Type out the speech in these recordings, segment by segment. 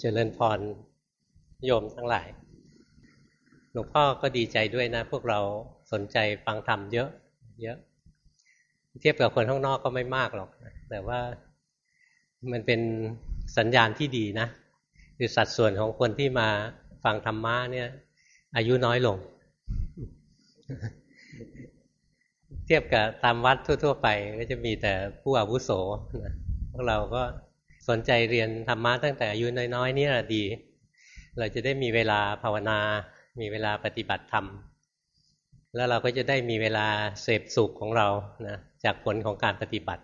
เจริญพรโยมทั้งหลาย หลวงพ่อก็ดีใจด้วยนะ พวกเราสนใจฟังธรรมเยอะ เยอะ เทียบกับคนข้างนอกก็ไม่มากหรอก แต่ว่ามันเป็นสัญญาณที่ดีนะ คือสัดส่วนของคนที่มาฟังธรรมะเนี่ย อายุน้อยลง เทียบกับตามวัดทั่ว ๆ ไป ก็จะมีแต่ผู้อาวุโสพวกเราก็ สนใจเรียนธรรมะตั้งแต่อายุน้อยๆนี่แหละดี เราจะได้มีเวลาภาวนา มีเวลาปฏิบัติธรรม แล้วเราก็จะได้มีเวลาเสพสุขของเรานะจากผลของการปฏิบัติ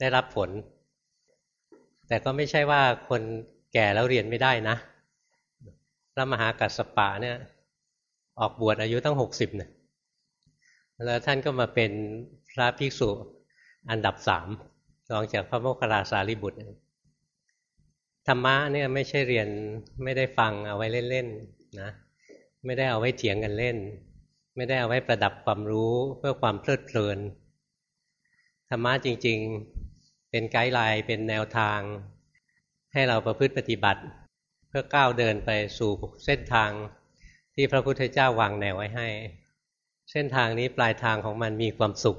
ได้รับผล แต่ก็ไม่ใช่ว่าคนแก่แล้วเรียนไม่ได้นะ พระมหากัสสปะเนี่ย ออกบวชอายุตั้งหกสิบเนี่ยแล้วท่านก็มาเป็นพระภิกษุอันดับสามรองจากพระโมคคัลลาสารีบุตร ธรรมะเนี่ยไม่ใช่เรียนไม่ได้ฟังเอาไว้เล่นๆนะไม่ได้เอาไว้เถียงกันเล่น ไม่ได้เอาไว้ประดับความรู้เพื่อความเพลิดเพลินธรรมะจริง ๆ เป็นไกด์ไลน์เป็นแนวทาง ให้เราประพฤติปฏิบัติ เพื่อก้าวเดินไปสู่เส้นทางที่พระพุทธเจ้าวางแนวไว้ให้ เส้นทางนี้ปลายทางของมันมีความสุข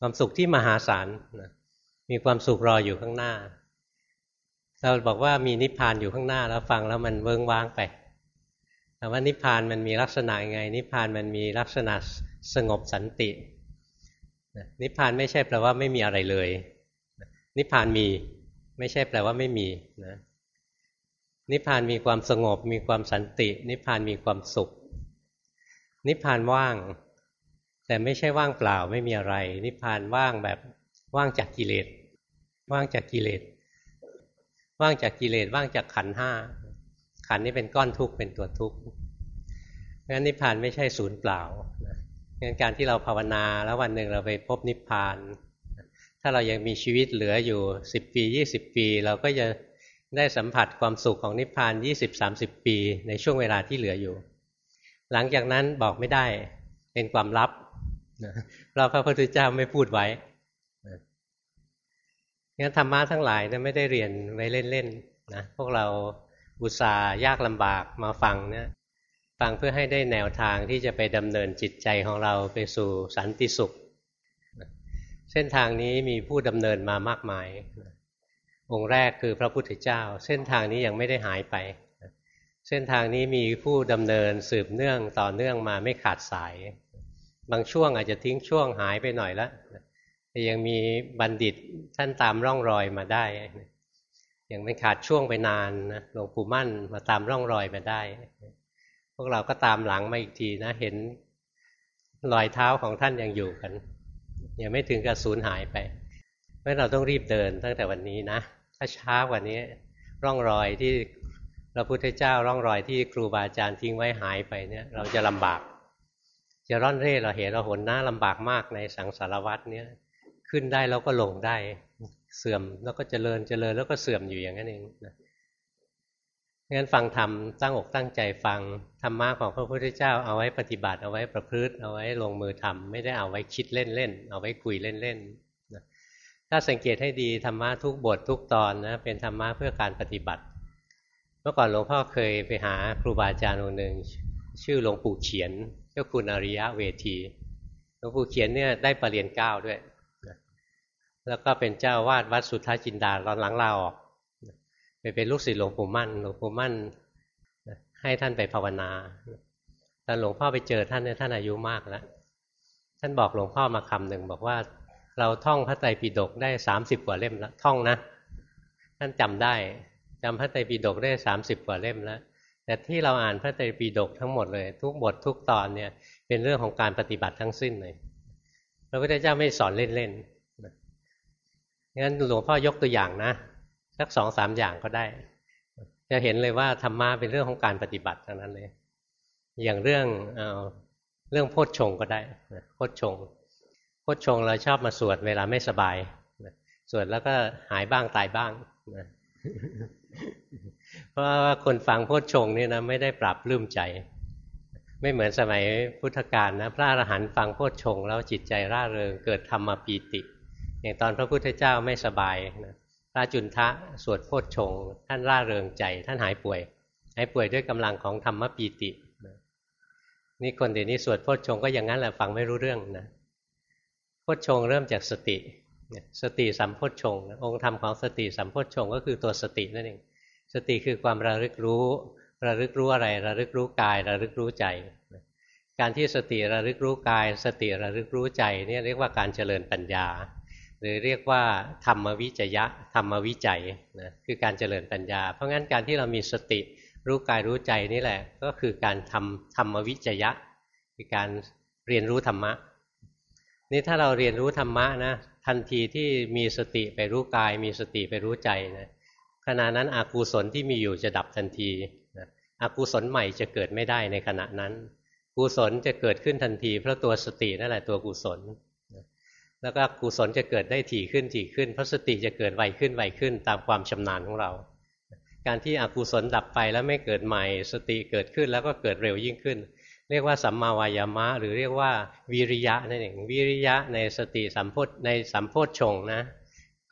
ความสุขที่มหาศาลมีความสุขรออยู่ข้างหน้า เราบอกว่ามีนิพพานอยู่ข้างหน้าแล้วฟังแล้วมันเวิ้งว้างไปแต่ว่านิพพานมันมีลักษณะไง นิพพานมันมีลักษณะสงบสันติ นิพพานไม่ใช่แปลว่าไม่มีอะไรเลย นิพพานมีไม่ใช่แปลว่าไม่มีนะนิพพานมีความสงบ มีความสันติ นิพพานมีความสุข นิพพานว่าง แต่ไม่ใช่ว่างเปล่าไม่มีอะไร นิพพานว่างแบบว่างจากกิเลส ว่างจากกิเลส ว่างจากกิเลสว่างจากขันห้าขันนี้เป็นก้อนทุกข์เป็นตัวทุกข์งั้นนิพพานไม่ใช่ศูนย์เปล่างั้นการที่เราภาวนาแล้ววันหนึ่งเราไปพบนิพพาน ถ้าเรายังมีชีวิตเหลืออยู่สิบปียี่สิบปี เราก็จะได้สัมผัสความสุขของนิพพานยี่สิบสามสิบปีในช่วงเวลาที่เหลืออยู่ หลังจากนั้นบอกไม่ได้เป็นความลับเราพระพุทธเจ้าไม่พูดไว้ งั้นธรรมะทั้งหลายเนี่ยไม่ได้เรียนไว้เล่นๆนะพวกเราอุตส่าห์ยากลำบากมาฟังเนี่ยฟังเพื่อให้ได้แนวทางที่จะไปดำเนินจิตใจของเราไปสู่สันติสุข เส้นทางนี้มีผู้ดำเนินมามากมาย องค์แรกคือพระพุทธเจ้า เส้นทางนี้ยังไม่ได้หายไป เส้นทางนี้มีผู้ดำเนินสืบเนื่องต่อเนื่องมาไม่ขาดสาย บางช่วงอาจจะทิ้งช่วงหายไปหน่อยแล้ว ยังมีบัณฑิตท่านตามร่องรอยมาได้ยังไม่ขาดช่วงไปนานนะหลวงปู่มั่นมาตามร่องรอยมาได้ พวกเราก็ตามหลังมาอีกทีนะ เห็นรอยเท้าของท่านยังอยู่กัน ยังไม่ถึงกับสูญหายไป เพราะเราต้องรีบเดินตั้งแต่วันนี้นะ ถ้าช้ากว่านี้ ร่องรอยที่พระพุทธเจ้าร่องรอยที่ครูบาอาจารย์ทิ้งไว้หายไปเนี่ย เราจะลำบาก จะร่อนเร่เราเห็นเราหนหน้าลำบากมากในสังสารวัตรเนี่ย ขึ้นได้แล้วก็ลงได้ เสื่อมแล้วก็เจริญเจริญแล้วก็เสื่อมอยู่อย่างนั้นเองนะงั้นฟังธรรมตั้งอกตั้งใจฟังธรรมะของพระพุทธเจ้าเอาไว้ปฏิบัติเอาไว้ประพฤติ เอาไว้ลงมือทำไม่ได้เอาไว้คิดเล่นๆเอาไว้คุยเล่นๆนะถ้าสังเกตให้ดีธรรมะทุกบททุกตอนนะเป็นธรรมะเพื่อการปฏิบัติ เมื่อก่อนหลวงพ่อเคยไปหาครูบาอาจารย์คนหนึ่งชื่อหลวงปู่เขียนเจ้าคุณอริยะเวทีหลวงปู่เขียนเนี่ยได้ปรริญญาเก้าด้วย แล้วก็เป็นเจ้าวาดวัดสุทธาจินดาตอนหลังลาออกไปเป็นลูกศิษย์หลวงปู่มั่นหลวงปู่มั่นให้ท่านไปภาวนาตอนหลวงพ่อไปเจอท่านเนี่ยท่านอายุมากแล้วท่านบอกหลวงพ่อมาคำหนึ่งบอกว่าเราท่องพระไตรปิฎกได้สามสิบกว่าเล่มแล้วท่องนะ ท่านจำได้จำพระไตรปิฎกได้สามสิบกว่าเล่มแล้ว แต่ที่เราอ่านพระไตรปิฎกทั้งหมดเลย ทุกบททุกตอนเนี่ยเป็นเรื่องของการปฏิบัติทั้งสิ้นเลยพระพุทธเจ้าไม่สอนเล่นๆ งั้นหลวงพ่อยกตัวอย่างนะสักสองสามอย่างก็ได้ จะเห็นเลยว่าธรรมะเป็นเรื่องของการปฏิบัติทั้งนั้นเลย อย่างเรื่องเอเรื่องโพชฌงก็ได้โพชฌงโพชฌงเราชอบมาสวดเวลาไม่สบายสวดแล้วก็หายบ้างตายบ้างเพราะว่าคนฟังโพชฌงนี่นะไม่ได้ปรับลืมใจ ไม่เหมือนสมัยพุทธกาลนะพระอรหันต์ฟังโพชฌงแล้วจิตใจร่าเริงเกิดธรรมปีติ อย่างตอนพระพุทธเจ้าไม่สบายนะพระจุนทะสวดโพชฌงท่านร่าเริงใจ ท่านหายป่วย หายป่วยด้วยกำลังของธรรมปีตินี่คนเดี๋ยวนี้สวดโพชฌงก็อย่างนั้นแหละฟังไม่รู้เรื่องนะโพชฌงเริ่มจากสติ สติสัมโพชฌงองค์ธรรมของสติสัมโพชฌงก็คือตัวสตินั่นเองสติคือความระลึกรู้ระลึกรู้อะไรระลึกรู้กายระลึกรู้ใจ การที่สติระลึกรู้กาย สติระลึกรู้ใจนี่เรียกว่าการเจริญปัญญา หรือเรียกว่าธรรมวิจยะธรรมวิจัยนะคือการเจริญปัญญา เพราะงั้นการที่เรามีสติรู้กายรู้ใจนี่แหละ ก็คือการทำธรรมวิจยะ คือการเรียนรู้ธรรมะ นี่ถ้าเราเรียนรู้ธรรมะนะทันทีที่มีสติไปรู้กาย มีสติไปรู้ใจนะขณะนั้นอากูศลที่มีอยู่จะดับทันทีนะอากูศลใหม่จะเกิดไม่ได้ในขณะนั้น กุศลจะเกิดขึ้นทันทีเพราะตัวสตินั่นแหละตัวกุศล แล้วก็กุศลจะเกิดได้ถี่ขึ้นถี่ขึ้นพราะสติจะเกิดไวขึ้นไวขึ้น ตามความชำนาญของเรา การที่อกุศลดับไปแล้วไม่เกิดใหม่ สติเกิดขึ้นแล้วก็เกิดเร็วยิ่งขึ้น เรียกว่าสัมมาวายามะ หรือเรียกว่าวิริยะนั่นเองวิริยะในสติสัมโพธในสัมโพธชงนะ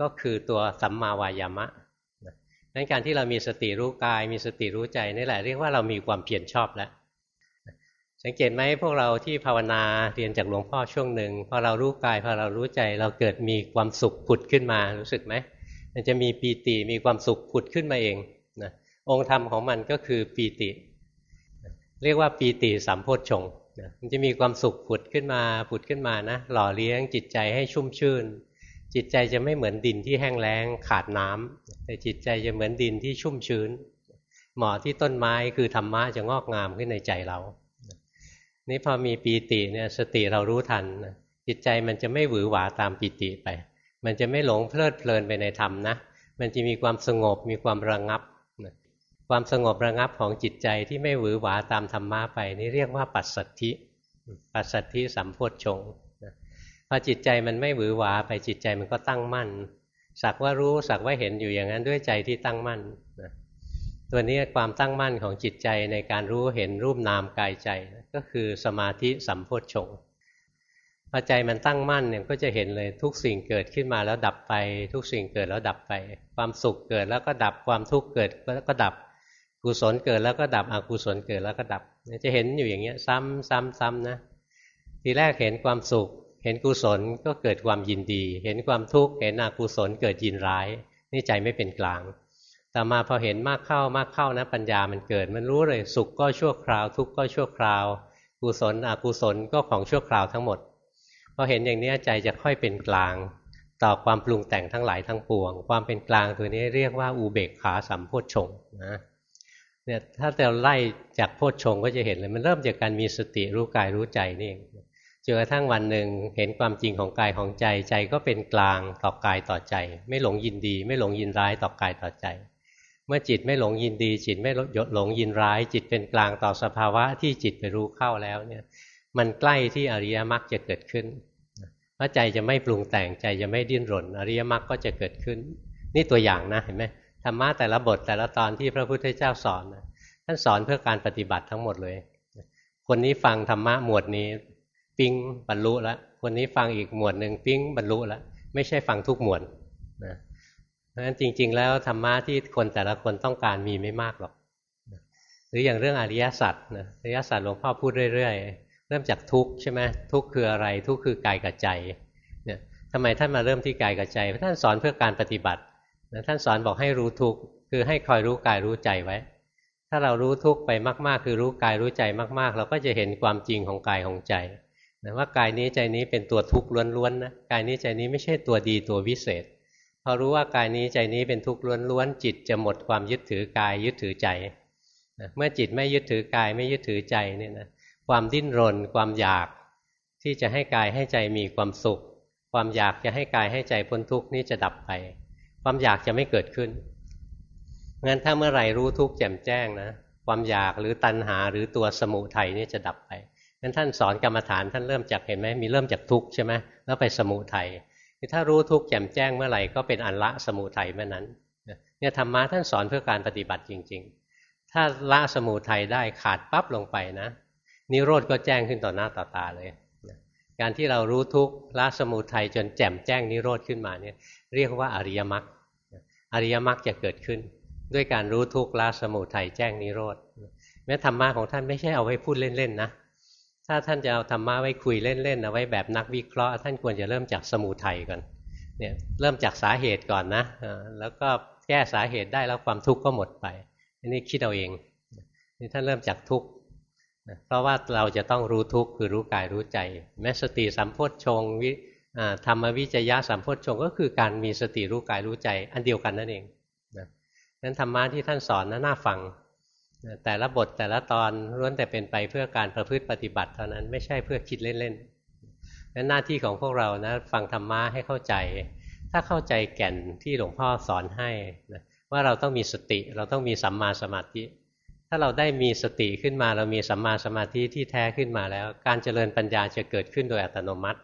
ก็คือตัวสัมมาวายามะนั้นการที่เรามีสติรู้กาย มีสติรู้ใจนี่แหละเรียกว่าเรามีความเพียรชอบแล้ว สังเกตไหมพวกเราที่ภาวนาเรียนจากหลวงพ่อช่วงหนึ่งพอเรารู้กายพอเรารู้ใจเราเกิดมีความสุขผุดขึ้นมารู้สึกไหมมันจะมีปีติมีความสุขผุดขึ้นมาเองนะองค์ธรรมของมันก็คือปีติ เรียกว่าปีติสัมโพชฌงนะมันจะมีความสุขผุดขึ้นมาผุดขึ้นมานะหล่อเลี้ยงจิตใจให้ชุ่มชื่น จิตใจจะไม่เหมือนดินที่แห้งแล้งขาดน้ำแต่จิตใจจะเหมือนดินที่ชุ่มชื้นเหมาะที่ต้นไม้คือธรรมะจะงอกงามขึ้นในใจเรา นี่พอมีปีติเนี่ยสติเรารู้ทันจิตใจมันจะไม่หวือหวาตามปีติไป มันจะไม่หลงเพลิดเพลินไปในธรรมนะ มันจะมีความสงบมีความระงับความสงบระงับของจิตใจที่ไม่หวือหวาตามธรรมะไป นี่เรียกว่าปัสสัทธิ ปัสสัทธิสัมโพชงพอจิตใจมันไม่หวือหวาไปจิตใจมันก็ตั้งมั่น สักว่ารู้สักว่าเห็นอยู่อย่างนั้นด้วยใจที่ตั้งมั่น ตัวนี้ความตั้งมั่นของจิตใจในการรู้เห็นรูปนามกายใจ ก็คือสมาธิสัมโพชฌงพอใจมันตั้งมั่นเนี่ยก็จะเห็นเลยทุกสิ่งเกิดขึ้นมาแล้วดับไป ทุกสิ่งเกิดแล้วดับไป ความสุขเกิดแล้วก็ดับความทุกข์เกิดแล้วก็ดับกุศลเกิดแล้วก็ดับอกุศลเกิดแล้วก็ดับ จะเห็นอยู่อย่างเงี้ยซ้ำซ้ำซ้ำนะทีแรกเห็นความสุข เห็นกุศลก็เกิดความยินดี เห็นความทุกข์เห็นอกุศลเกิดยินร้าย นี่ใจไม่เป็นกลาง ต่อมาพอเห็นมากเข้ามากเข้านะปัญญามันเกิด มันรู้เลยสุขก็ชั่วคราว ทุกข์ก็ชั่วคราว กุศลอกุศลก็ของชั่วคราวทั้งหมดพอเห็นอย่างนี้ใจจะค่อยเป็นกลาง ต่อความปรุงแต่งทั้งหลายทั้งปวง ความเป็นกลางตัวนี้เรียกว่าอุเบกขาสัมโพชฌงนะเนี่ยถ้าเราไล่จากโพชฌงก็จะเห็นเลยมันเริ่มจากการมีสติรู้กายรู้ใจนี่เองจนกระทั่งวันหนึ่งเห็นความจริงของกายของใจใจก็เป็นกลางต่อกายต่อใจ ไม่หลงยินดี ไม่หลงยินร้ายต่อกายต่อใจ เมื่อจิตไม่หลงยินดี จิตไม่หลงยินร้าย จิตเป็นกลางต่อสภาวะที่จิตไปรู้เข้าแล้วเนี่ย มันใกล้ที่อริยมรรคจะเกิดขึ้นพระใจจะไม่ปรุงแต่งใจจะไม่ดิ้นรน อริยมรรคก็จะเกิดขึ้น นี่ตัวอย่างนะเห็นไหมธรรมะแต่ละบทแต่ละตอนที่พระพุทธเจ้าสอนนะท่านสอนเพื่อการปฏิบัติทั้งหมดเลย คนนี้ฟังธรรมะหมวดนี้ ปิ้งบรรลุแล้วคนนี้ฟังอีกหมวดหนึ่งปิ้งบรรลุแล้วไม่ใช่ฟังทุกหมวดนะ ราะฉะนั้นจริง ๆ แล้วธรรมะที่คนแต่ละคนต้องการมีไม่มากหรอก หรืออย่างเรื่องอริยสัจนะอริยสัจหลวงพ่อพูดเรื่อยๆ เริ่มจากทุกข์ใช่ไหมทุกข์คืออะไร ทุกข์คือกายกับใจเนี่ยทำไมท่านมาเริ่มที่กายกับใจเพราะท่านสอนเพื่อการปฏิบัตินะท่านสอนบอกให้รู้ทุกข์คือให้คอยรู้กายรู้ใจไว้ ถ้าเรารู้ทุกข์ไปมากๆ คือรู้กายรู้ใจมากๆ เราก็จะเห็นความจริงของกายของใจนะว่ากายนี้ใจนี้เป็นตัวทุกข์ล้วนๆนะกายนี้ใจนี้ไม่ใช่ตัวดีตัววิเศษ พอรู้ว่ากายนี้ใจนี้เป็นทุกข์ล้วนๆจิตจะหมดความยึดถือกายยึดถือใจนะเมื่อจิตไม่ยึดถือกายไม่ยึดถือใจเนี่ยนะความดิ้นรน ความอยากที่จะให้กายให้ใจมีความสุข ความอยากจะให้กายให้ใจพ้นทุกข์นี้จะดับไป ความอยากจะไม่เกิดขึ้นงั้นถ้าเมื่อไหร่รู้ทุกข์แจ่มแจ้งนะความอยากหรือตัณหาหรือตัวสมุทัยนี่จะดับไปงั้นท่านสอนกรรมฐานท่านเริ่มจากเห็นไหมมีเริ่มจากทุกข์ใช่ไหมแล้วไปสมุทัย ถ้ารู้ทุกข์แจ่มแจ้งเมื่อไหร่ก็เป็นอันละสมุทัยเมื่อนั้นเนี่ยธรรมะท่านสอนเพื่อการปฏิบัติจริง ๆ ถ้าละสมุทัยได้ขาดปั๊บลงไปนะนิโรธก็แจ้งขึ้นต่อหน้าต่อตาเลยการที่เรารู้ทุกข์ละสมุทัยจนแจ่มแจ้งนิโรธขึ้นมาเนี่ยเรียกว่าอริยมรรคอริยมรรคจะเกิดขึ้น ด้วยการรู้ทุกข์ละสมุทัยแจ้งนิโรธแม้ธรรมะของท่านไม่ใช่เอาไว้พูดเล่นๆนะ ถ้าท่านจะเอาธรรมะไว้คุยเล่นๆเอาไว้แบบนักวิเคราะห์ ท่านควรจะเริ่มจากสมุทัยก่อนเนี่ยเริ่มจากสาเหตุก่อนนะแล้วก็แก้สาเหตุได้แล้วความทุกข์ก็หมดไปอันนี้คิดเอาเองนี่ท่านเริ่มจากทุกข์เพราะว่าเราจะต้องรู้ทุกข์คือรู้กายรู้ใจแม้สติสัมโพชฌงวิธรรมวิจยะสัมโพชฌงก็คือการมีสติรู้กายรู้ใจ อันเดียวกันนั่นเองนั้นธรรมะที่ท่านสอนน่าฟัง แต่ละบทแต่ละตอนล้วนแต่เป็นไปเพื่อการประพฤติปฏิบัติเท่านั้นไม่ใช่เพื่อคิดเล่นๆนั้นหน้าที่ของพวกเรานะฟังธรรมะให้เข้าใจ ถ้าเข้าใจแก่นที่หลวงพ่อสอนให้นะว่าเราต้องมีสติ เราต้องมีสัมมาสมาธิ ถ้าเราได้มีสติขึ้นมา เรามีสัมมาสมาธิที่แท้ขึ้นมาแล้ว การเจริญปัญญาจะเกิดขึ้นโดยอัตโนมัติ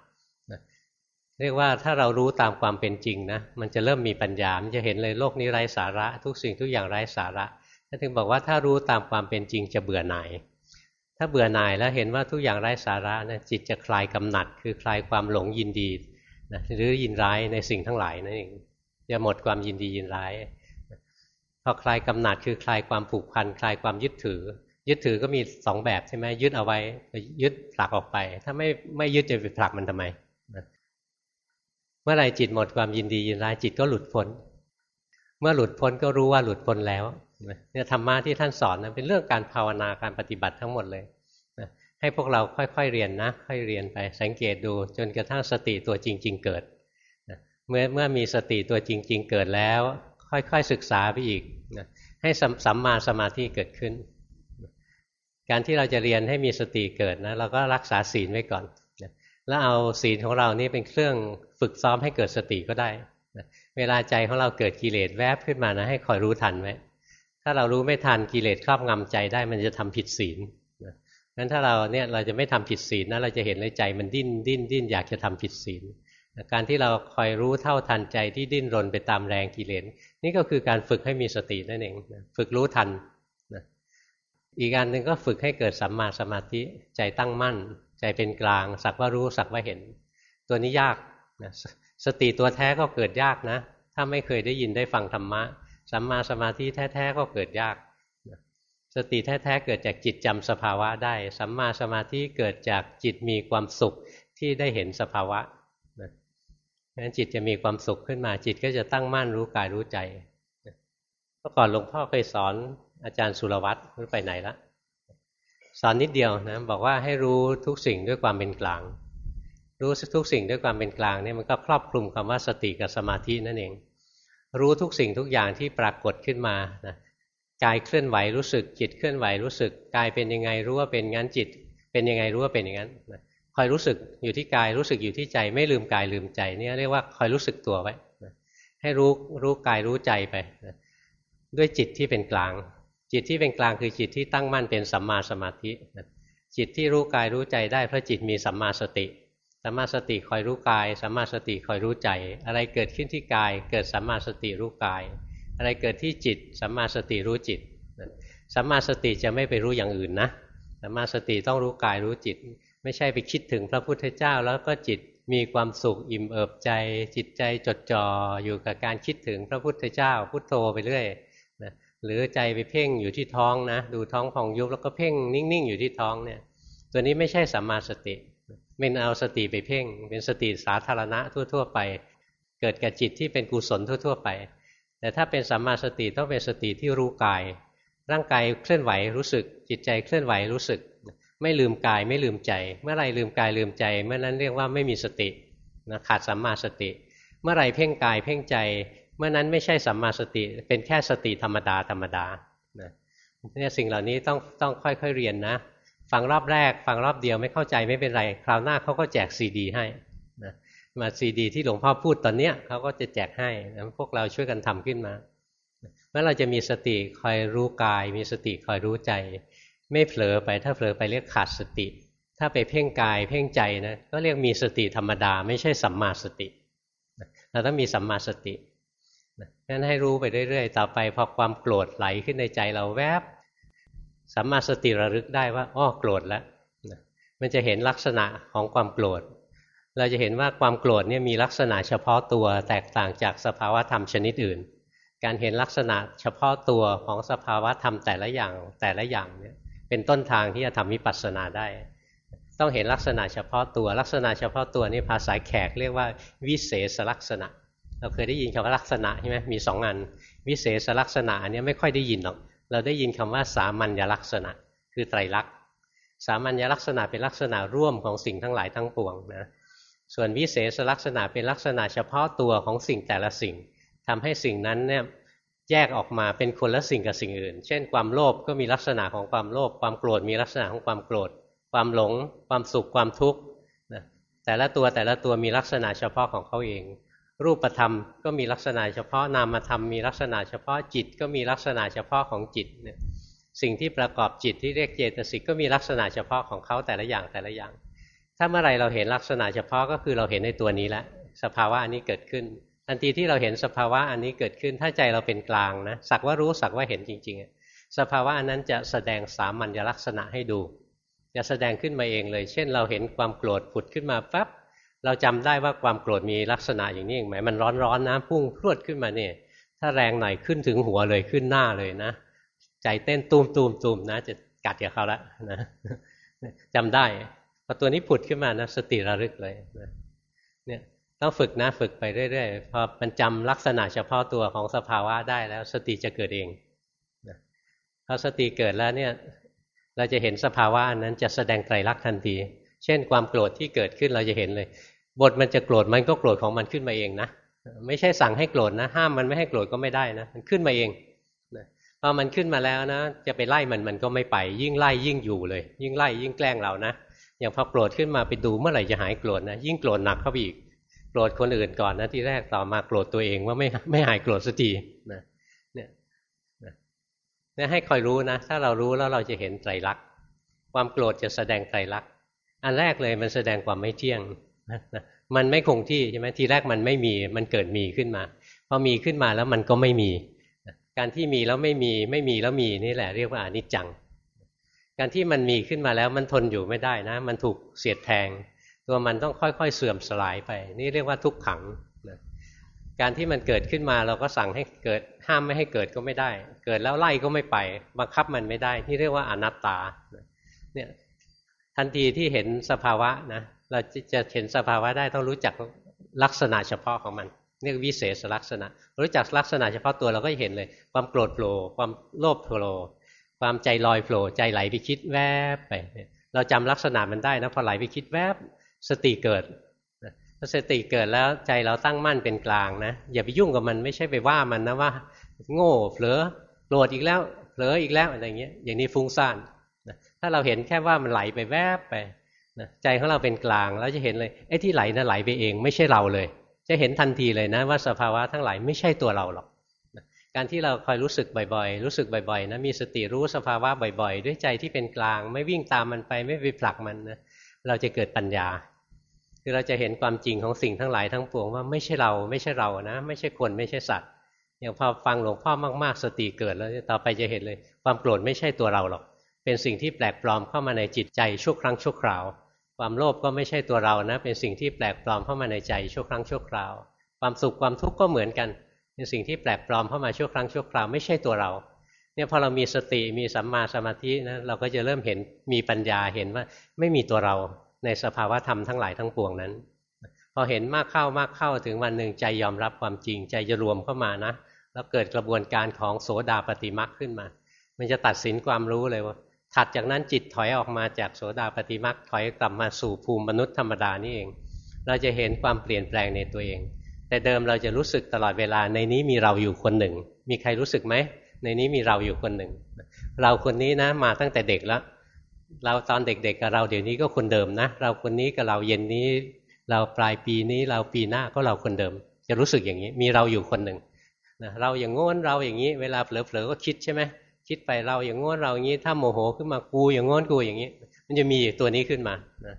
เรียกว่าถ้าเรารู้ตามความเป็นจริงนะมันจะเริ่มมีปัญญา มันจะเห็นเลยโลกนี้ไร้สาระ ทุกสิ่งทุกอย่างไร้สาระ ถึงบอกว่าถ้ารู้ตามความเป็นจริงจะเบื่อหน่าย ถ้าเบื่อหน่ายแล้วเห็นว่าทุกอย่างไร้สาระนะจิตจะคลายกำหนัด คือคลายความหลงยินดีนะหรือยินร้ายในสิ่งทั้งหลายนั่นเองจะหมดความยินดียินร้ายพอคลายกำหนัดคือคลายความผูกพันคลายความยึดถือ ยึดถือก็มีสองแบบใช่ไหมยึดเอาไว้ยึดผลักออกไป ถ้าไม่ไม่ยึดจะไปผลักมันทำไมเมื่อไรจิตหมดความยินดียินร้ายจิตก็หลุดพ้น เมื่อหลุดพ้นก็รู้ว่าหลุดพ้นแล้ว เนี่ยธรรมะที่ท่านสอนนะเป็นเรื่องการภาวนาการปฏิบัติทั้งหมดเลยนะให้พวกเราค่อยๆเรียนนะ ค่อยเรียนไปสังเกตดูจนกระทั่งสติตัวจริง ๆ เกิดนะเมื่อเมื่อมีสติตัวจริง ๆ เกิดแล้ว ค่อยๆศึกษาไปอีกนะให้สัมมาสมาธิเกิดขึ้น การที่เราจะเรียนให้มีสติเกิดนะเราก็รักษาศีลไว้ก่อนนะแล้วเอาศีลของเรานี่เป็นเครื่องฝึกซ้อมให้เกิดสติก็ได้นะเวลาใจของเราเกิดกิเลสแวบขึ้นมานะให้คอยรู้ทันไว้ ถ้าเรารู้ไม่ทันกิเลสครอบงำใจได้มันจะทำผิดศีลงั้นถ้าเราเนี่ยเราจะไม่ทำผิดศีลนะเราจะเห็นเลยใจมันดิ้นดิ้นดิ้นอยากจะทำผิดศีลการที่เราคอยรู้เท่าทันใจที่ดิ้นรนไปตามแรงกิเลสนี่ก็คือการฝึกให้มีสตินั่นเองฝึกรู้ทันอีกการหนึ่งก็ฝึกให้เกิดสัมมาสมาธิใจตั้งมั่น ใจเป็นกลาง สักว่ารู้สักว่าเห็น ตัวนี้ยากสติตัวแท้ก็เกิดยากนะ ถ้าไม่เคยได้ยินได้ฟังธรรมะ สัมมาสมาธิแท้ๆก็เกิดยากสติแท้ๆเกิดจากจิตจำสภาวะได้ สัมมาสมาธิเกิดจากจิตมีความสุขที่ได้เห็นสภาวะงั้นจิตจะมีความสุขขึ้นมา จิตก็จะตั้งมั่นรู้กายรู้ใจเมื่อก่อนหลวงพ่อเคยสอนอาจารย์สุรวัตรรู้ไปไหนละสอนนิดเดียวนะบอกว่าให้รู้ทุกสิ่งด้วยความเป็นกลาง รู้ทุกสิ่งด้วยความเป็นกลางเนี่ยมันก็ครอบคลุมคำว่าสติกับสมาธินั่นเอง รู้ทุกสิ่งทุกอย่างที่ปรากฏขึ้นมานะกายเคลื่อนไหวรู้สึกจิตเคลื่อนไหวรู้สึกกายเป็นยังไงรู้ว่าเป็นงั้นจิต เป็นยังไงรู้ว่าเป็นอย่างนั้นนะคอยรู้สึกอยู่ที่กายรู้สึกอยู่ที่ใจไม่ลืมกายลืมใจเนี่ยเรียกว่าคอยรู้สึกตัวไว้นะให้รู้รู้กายรู้ใจไปนะด้วยจิตที่เป็นกลาง จิตที่เป็นกลางคือจิตที่ตั้งมั่นเป็นสัมมาสมาธินะจิตที่รู้กายรู้ใจได้เพราะจิตมีสัมมาสติ สัมมาสติคอยรู้กายสัมมาสติคอยรู้ใจ อะไรเกิดขึ้นที่กาย เกิดสัมมาสติรู้กาย อะไรเกิดที่จิตสัมมาสติรู้จิตสัมมาสติจะไม่ไปรู้อย่างอื่นนะสัมมาสติต้องรู้กายรู้จิต ไม่ใช่ไปคิดถึงพระพุทธเจ้าแล้วก็จิตมีความสุขอิ่มเอิบใจ จิตใจจดจ่ออยู่กับการคิดถึงพระพุทธเจ้า พุทโธไปเรื่อยนะหรือใจไปเพ่งอยู่ที่ท้องนะ ดูท้องพองยุบแล้วก็เพ่งนิ่งๆ อยู่ที่ท้องเนี่ย ตัวนี้ไม่ใช่สัมมาสติ เป็นเอาสติไปเพ่ง เป็นสติสาธารณะทั่ว ๆ ไป เกิดกับจิตที่เป็นกุศลทั่ว ๆ ไป แต่ถ้าเป็นสัมมาสติต้องเป็นสติที่รู้กาย ร่างกายเคลื่อนไหวรู้สึก จิตใจเคลื่อนไหวรู้สึก ไม่ลืมกายไม่ลืมใจ เมื่อไรลืมกายลืมใจ เมื่อนั้นเรียกว่าไม่มีสตินะขาดสัมมาสติ เมื่อไรเพ่งกายเพ่งใจ เมื่อนั้นไม่ใช่สัมมาสติ เป็นแค่สติธรรมดาธรรมดาเนี่ยสิ่งเหล่านี้ต้องต้องค่อยๆเรียนนะ ฟังรอบแรก ฟังรอบเดียวไม่เข้าใจไม่เป็นไร คราวหน้าเขาก็แจกซีดีให้นะมาซีดี ที่หลวงพ่อพูดตอนเนี้ยเขาก็จะแจกให้นะพวกเราช่วยกันทำขึ้นมาเมื่อเราจะมีสติคอยรู้กาย มีสติคอยรู้ใจ ไม่เผลอไปถ้าเผลอไปเรียกขาดสติ ถ้าไปเพ่งกายเพ่งใจนะก็เรียกมีสติธรรมดา ไม่ใช่สัมมาสติเราต้องมีสัมมาสติงั้นให้รู้ไปเรื่อยๆ ต่อไปพอความโกรธไหลขึ้นในใจเราแวบ สัมมาสติระลึกได้ว่าอ้อโกรธแล้วมันจะเห็นลักษณะของความโกรธ เราจะเห็นว่าความโกรธเนี่ยมีลักษณะเฉพาะตัวแตกต่างจากสภาวะธรรมชนิดอื่น การเห็นลักษณะเฉพาะตัวของสภาวะธรรมแต่ละอย่างแต่ละอย่างเนี่ยเป็นต้นทางที่จะทำวิปัสสนาได้ ต้องเห็นลักษณะเฉพาะตัว ลักษณะเฉพาะตัวนี่ภาษาแขกเรียกว่าวิเศษลักษณะ เราเคยได้ยินคำว่าลักษณะใช่ไหมมีสองอัน วิเศษลักษณะอันนี้ไม่ค่อยได้ยินหรอก เราได้ยินคำว่าสามัญลักษณะ คือไตรลักษณ์สามัญลักษณะเป็นลักษณะร่วมของสิ่งทั้งหลายทั้งปวงนะส่วนวิเศษลักษณะเป็นลักษณะเฉพาะตัวของสิ่งแต่ละสิ่งทำให้สิ่งนั้นเนี่ยแยกออกมาเป็นคนละสิ่งกับสิ่งอื่น เช่น ความโลภก็มีลักษณะของความโลภความโกรธมีลักษณะของความโกรธ ความหลง ความสุขความทุกข์แต่ละตัวแต่ละตัวมีลักษณะเฉพาะของเขาเอง รูปธรรมก็มีลักษณะเฉพาะนามธรรมมีลักษณะเฉพาะจิตก็มีลักษณะเฉพาะของจิตเนี่ยสิ่งที่ประกอบจิตที่เรียกเจตสิกก็มีลักษณะเฉพาะของเขาแต่ละอย่างแต่ละอย่าง ถ้าเมื่อไรเราเห็นลักษณะเฉพาะก็คือเราเห็นในตัวนี้แล้วสภาวะอันนี้เกิดขึ้น ทันทีที่เราเห็นสภาวะอันนี้เกิดขึ้น ถ้าใจเราเป็นกลางนะสักว่ารู้สักว่าเห็นจริงๆ สภาวะอันนั้นจะแสดงสามัญลักษณะให้ดูจะแสดงขึ้นมาเองเลย เช่น เราเห็นความโกรธผุดขึ้นมาปั๊บ เราจำได้ว่าความโกรธมีลักษณะอย่างนี้เองไหมมันร้อนๆนะพุ่งพรวดขึ้นมาเนี่ย ถ้าแรงหน่อยขึ้นถึงหัวเลยขึ้นหน้าเลยนะ ใจเต้นตูมตูมตูมนะ จะกัดกับเขาละนะจำได้พอตัวนี้ผุดขึ้นมานะสติระลึกเลยนะเนี่ยต้องฝึกนะฝึกไปเรื่อยๆพอมันจำลักษณะเฉพาะตัวของสภาวะได้แล้ว สติจะเกิดเองนะพอสติเกิดแล้วเนี่ย เราจะเห็นสภาวะนั้นจะแสดงไตรลักษณ์ทันที เช่นความโกรธที่เกิดขึ้นเราจะเห็นเลย บทมันจะโกรธมันก็โกรธของมันขึ้นมาเองนะไม่ใช่สั่งให้โกรธนะห้ามมันไม่ให้โกรธก็ไม่ได้นะมันขึ้นมาเองพอมันขึ้นมาแล้วนะ จะไปไล่มันมันก็ไม่ไป ยิ่งไล่ยิ่งอยู่เลย ยิ่งไล่ยิ่งแกล้งเรานะอย่างพอโกรธขึ้นมาไปดูเมื่อไหร่จะหายโกรธนะยิ่งโกรธหนักเข้าไปอีกโกรธคนอื่นก่อนนะที่แรกต่อมาโกรธตัวเองว่าไม่ไม่หายโกรธสักทีนะเนี่ยเนี่ยให้คอยรู้นะ ถ้าเรารู้แล้วเราจะเห็นไตรลักษณ์ความโกรธจะแสดงไตรลักษณ์อันแรกเลยมันแสดงความไม่เที่ยง มันไม่คงที่ใช่ไหมทีแรกมันไม่มี มันเกิดมีขึ้นมาพอมีขึ้นมาแล้วมันก็ไม่มี การที่มีแล้วไม่มีไม่มีแล้วมีนี่แหละเรียกว่าอนิจจัง การที่มันมีขึ้นมาแล้วมันทนอยู่ไม่ได้นะ มันถูกเสียดแทง ตัวมันต้องค่อยๆเสื่อมสลายไป นี่เรียกว่าทุกขังนะการที่มันเกิดขึ้นมาเราก็สั่งให้เกิดห้ามไม่ให้เกิดก็ไม่ได้ เกิดแล้วไล่ก็ไม่ไป บังคับมันไม่ได้ นี่เรียกว่าอนัตตาเนี่ยทันทีที่เห็นสภาวะนะเราจะเห็นสภาวะได้ต้องรู้จักลักษณะเฉพาะของมันเรียกวิเศษลักษณะ รู้จักลักษณะเฉพาะตัวเราก็เห็นเลย ความโกรธโผล่ความโลภโผล่ความใจลอยโผล่ใจไหลไปคิดแวบไป เราจำลักษณะมันได้นะพอไหลไปคิดแวบสติเกิดถ้าสติเกิดแล้วใจเราตั้งมั่นเป็นกลางนะอย่าไปยุ่งกับมันไม่ใช่ไปว่ามันนะว่า โง่เผลอโกรธอีกแล้วเผลออีกแล้วอะไรเงี้ยอย่างนี้ฟุ้งซ่านถ้าเราเห็นแค่ว่ามันไหลไปแวบไป นะใจของเราเป็นกลางแล้วจะเห็นเลยไอ้ที่ไหลนะ่ะไหลไปเองไม่ใช่เราเลย จะเห็นทันทีเลยนะ ว่าสภาวะทั้งหลายไม่ใช่ตัวเราหรอกการที่เราคอยรู้สึกบ่อยๆ รู้สึกบ่อยๆนะมีสติรู้สภาวะบ่อยๆ ด้วยใจที่เป็นกลาง ไม่วิ่งตามมันไปไม่ไปผลักมันนะเราจะเกิดปัญญา คือเราจะเห็นความจริงของสิ่งทั้งหลายทั้งปวงว่าไม่ใช่เราไม่ใช่เรานะ ไม่ใช่คนไม่ใช่สัตว์ อย่างพอฟังหลวงพ่อมากๆ สติเกิดแล้วต่อไปจะเห็นเลย ความโกรธไม่ใช่ตัวเราหรอก เป็นสิ่งที่แปลกปลอมเข้ามาในจิตใจชั่วครั้งชั่วคราว ความโลภก็ไม่ใช่ตัวเรานะ เป็นสิ่งที่แปลกปลอมเข้ามาในใจชั่วครั้งชั่วคราว ความสุขความทุกข์ก็เหมือนกัน เป็นสิ่งที่แปลกปลอมเข้ามาชั่วครั้งชั่วคราวไม่ใช่ตัวเราเนี่ยพอเรามีสติมีสัมมาสมาธินะเราก็จะเริ่มเห็นมีปัญญาเห็นว่าไม่มีตัวเราในสภาวะธรรมทั้งหลายทั้งปวงนั้น พอเห็นมากเข้ามากเข้าถึงวันหนึ่งใจยอมรับความจริงใจจะรวมเข้ามานะ แล้วเกิดกระบวนการของโสดาปฏิมักขึ้นมา มันจะตัดสินความรู้เลยว่า ถัดจากนั้นจิตถอยออกมาจากโสดาปฏิมักถอยกลับมาสู่ภูมิมนุษย์ธรรมดานี่เอง เราจะเห็นความเปลี่ยนแปลงในตัวเอง แต่เดิมเราจะรู้สึกตลอดเวลาในนี้มีเราอยู่คนหนึ่ง มีใครรู้สึกไหม ในนี้มีเราอยู่คนหนึ่ง เราคนนี้นะมาตั้งแต่เด็กแล้ว เราตอนเด็กๆกับเราเดี๋ยวนี้ก็คนเดิมนะ เราคนนี้กับเราเย็นนี้ เราปลายปีนี้เราปีหน้าก็เราคนเดิม จะรู้สึกอย่างนี้ มีเราอยู่คนหนึ่งนะเราอย่างง่นเราอย่างนี้ เวลาเผลอๆก็คิดใช่ไหม คิดไปเราอย่างง่นเราอย่างนี้ ถ้าโมโหขึ้นมากูอย่างง่นกูอย่างนี้ มันจะมีตัวนี้ขึ้นมานะ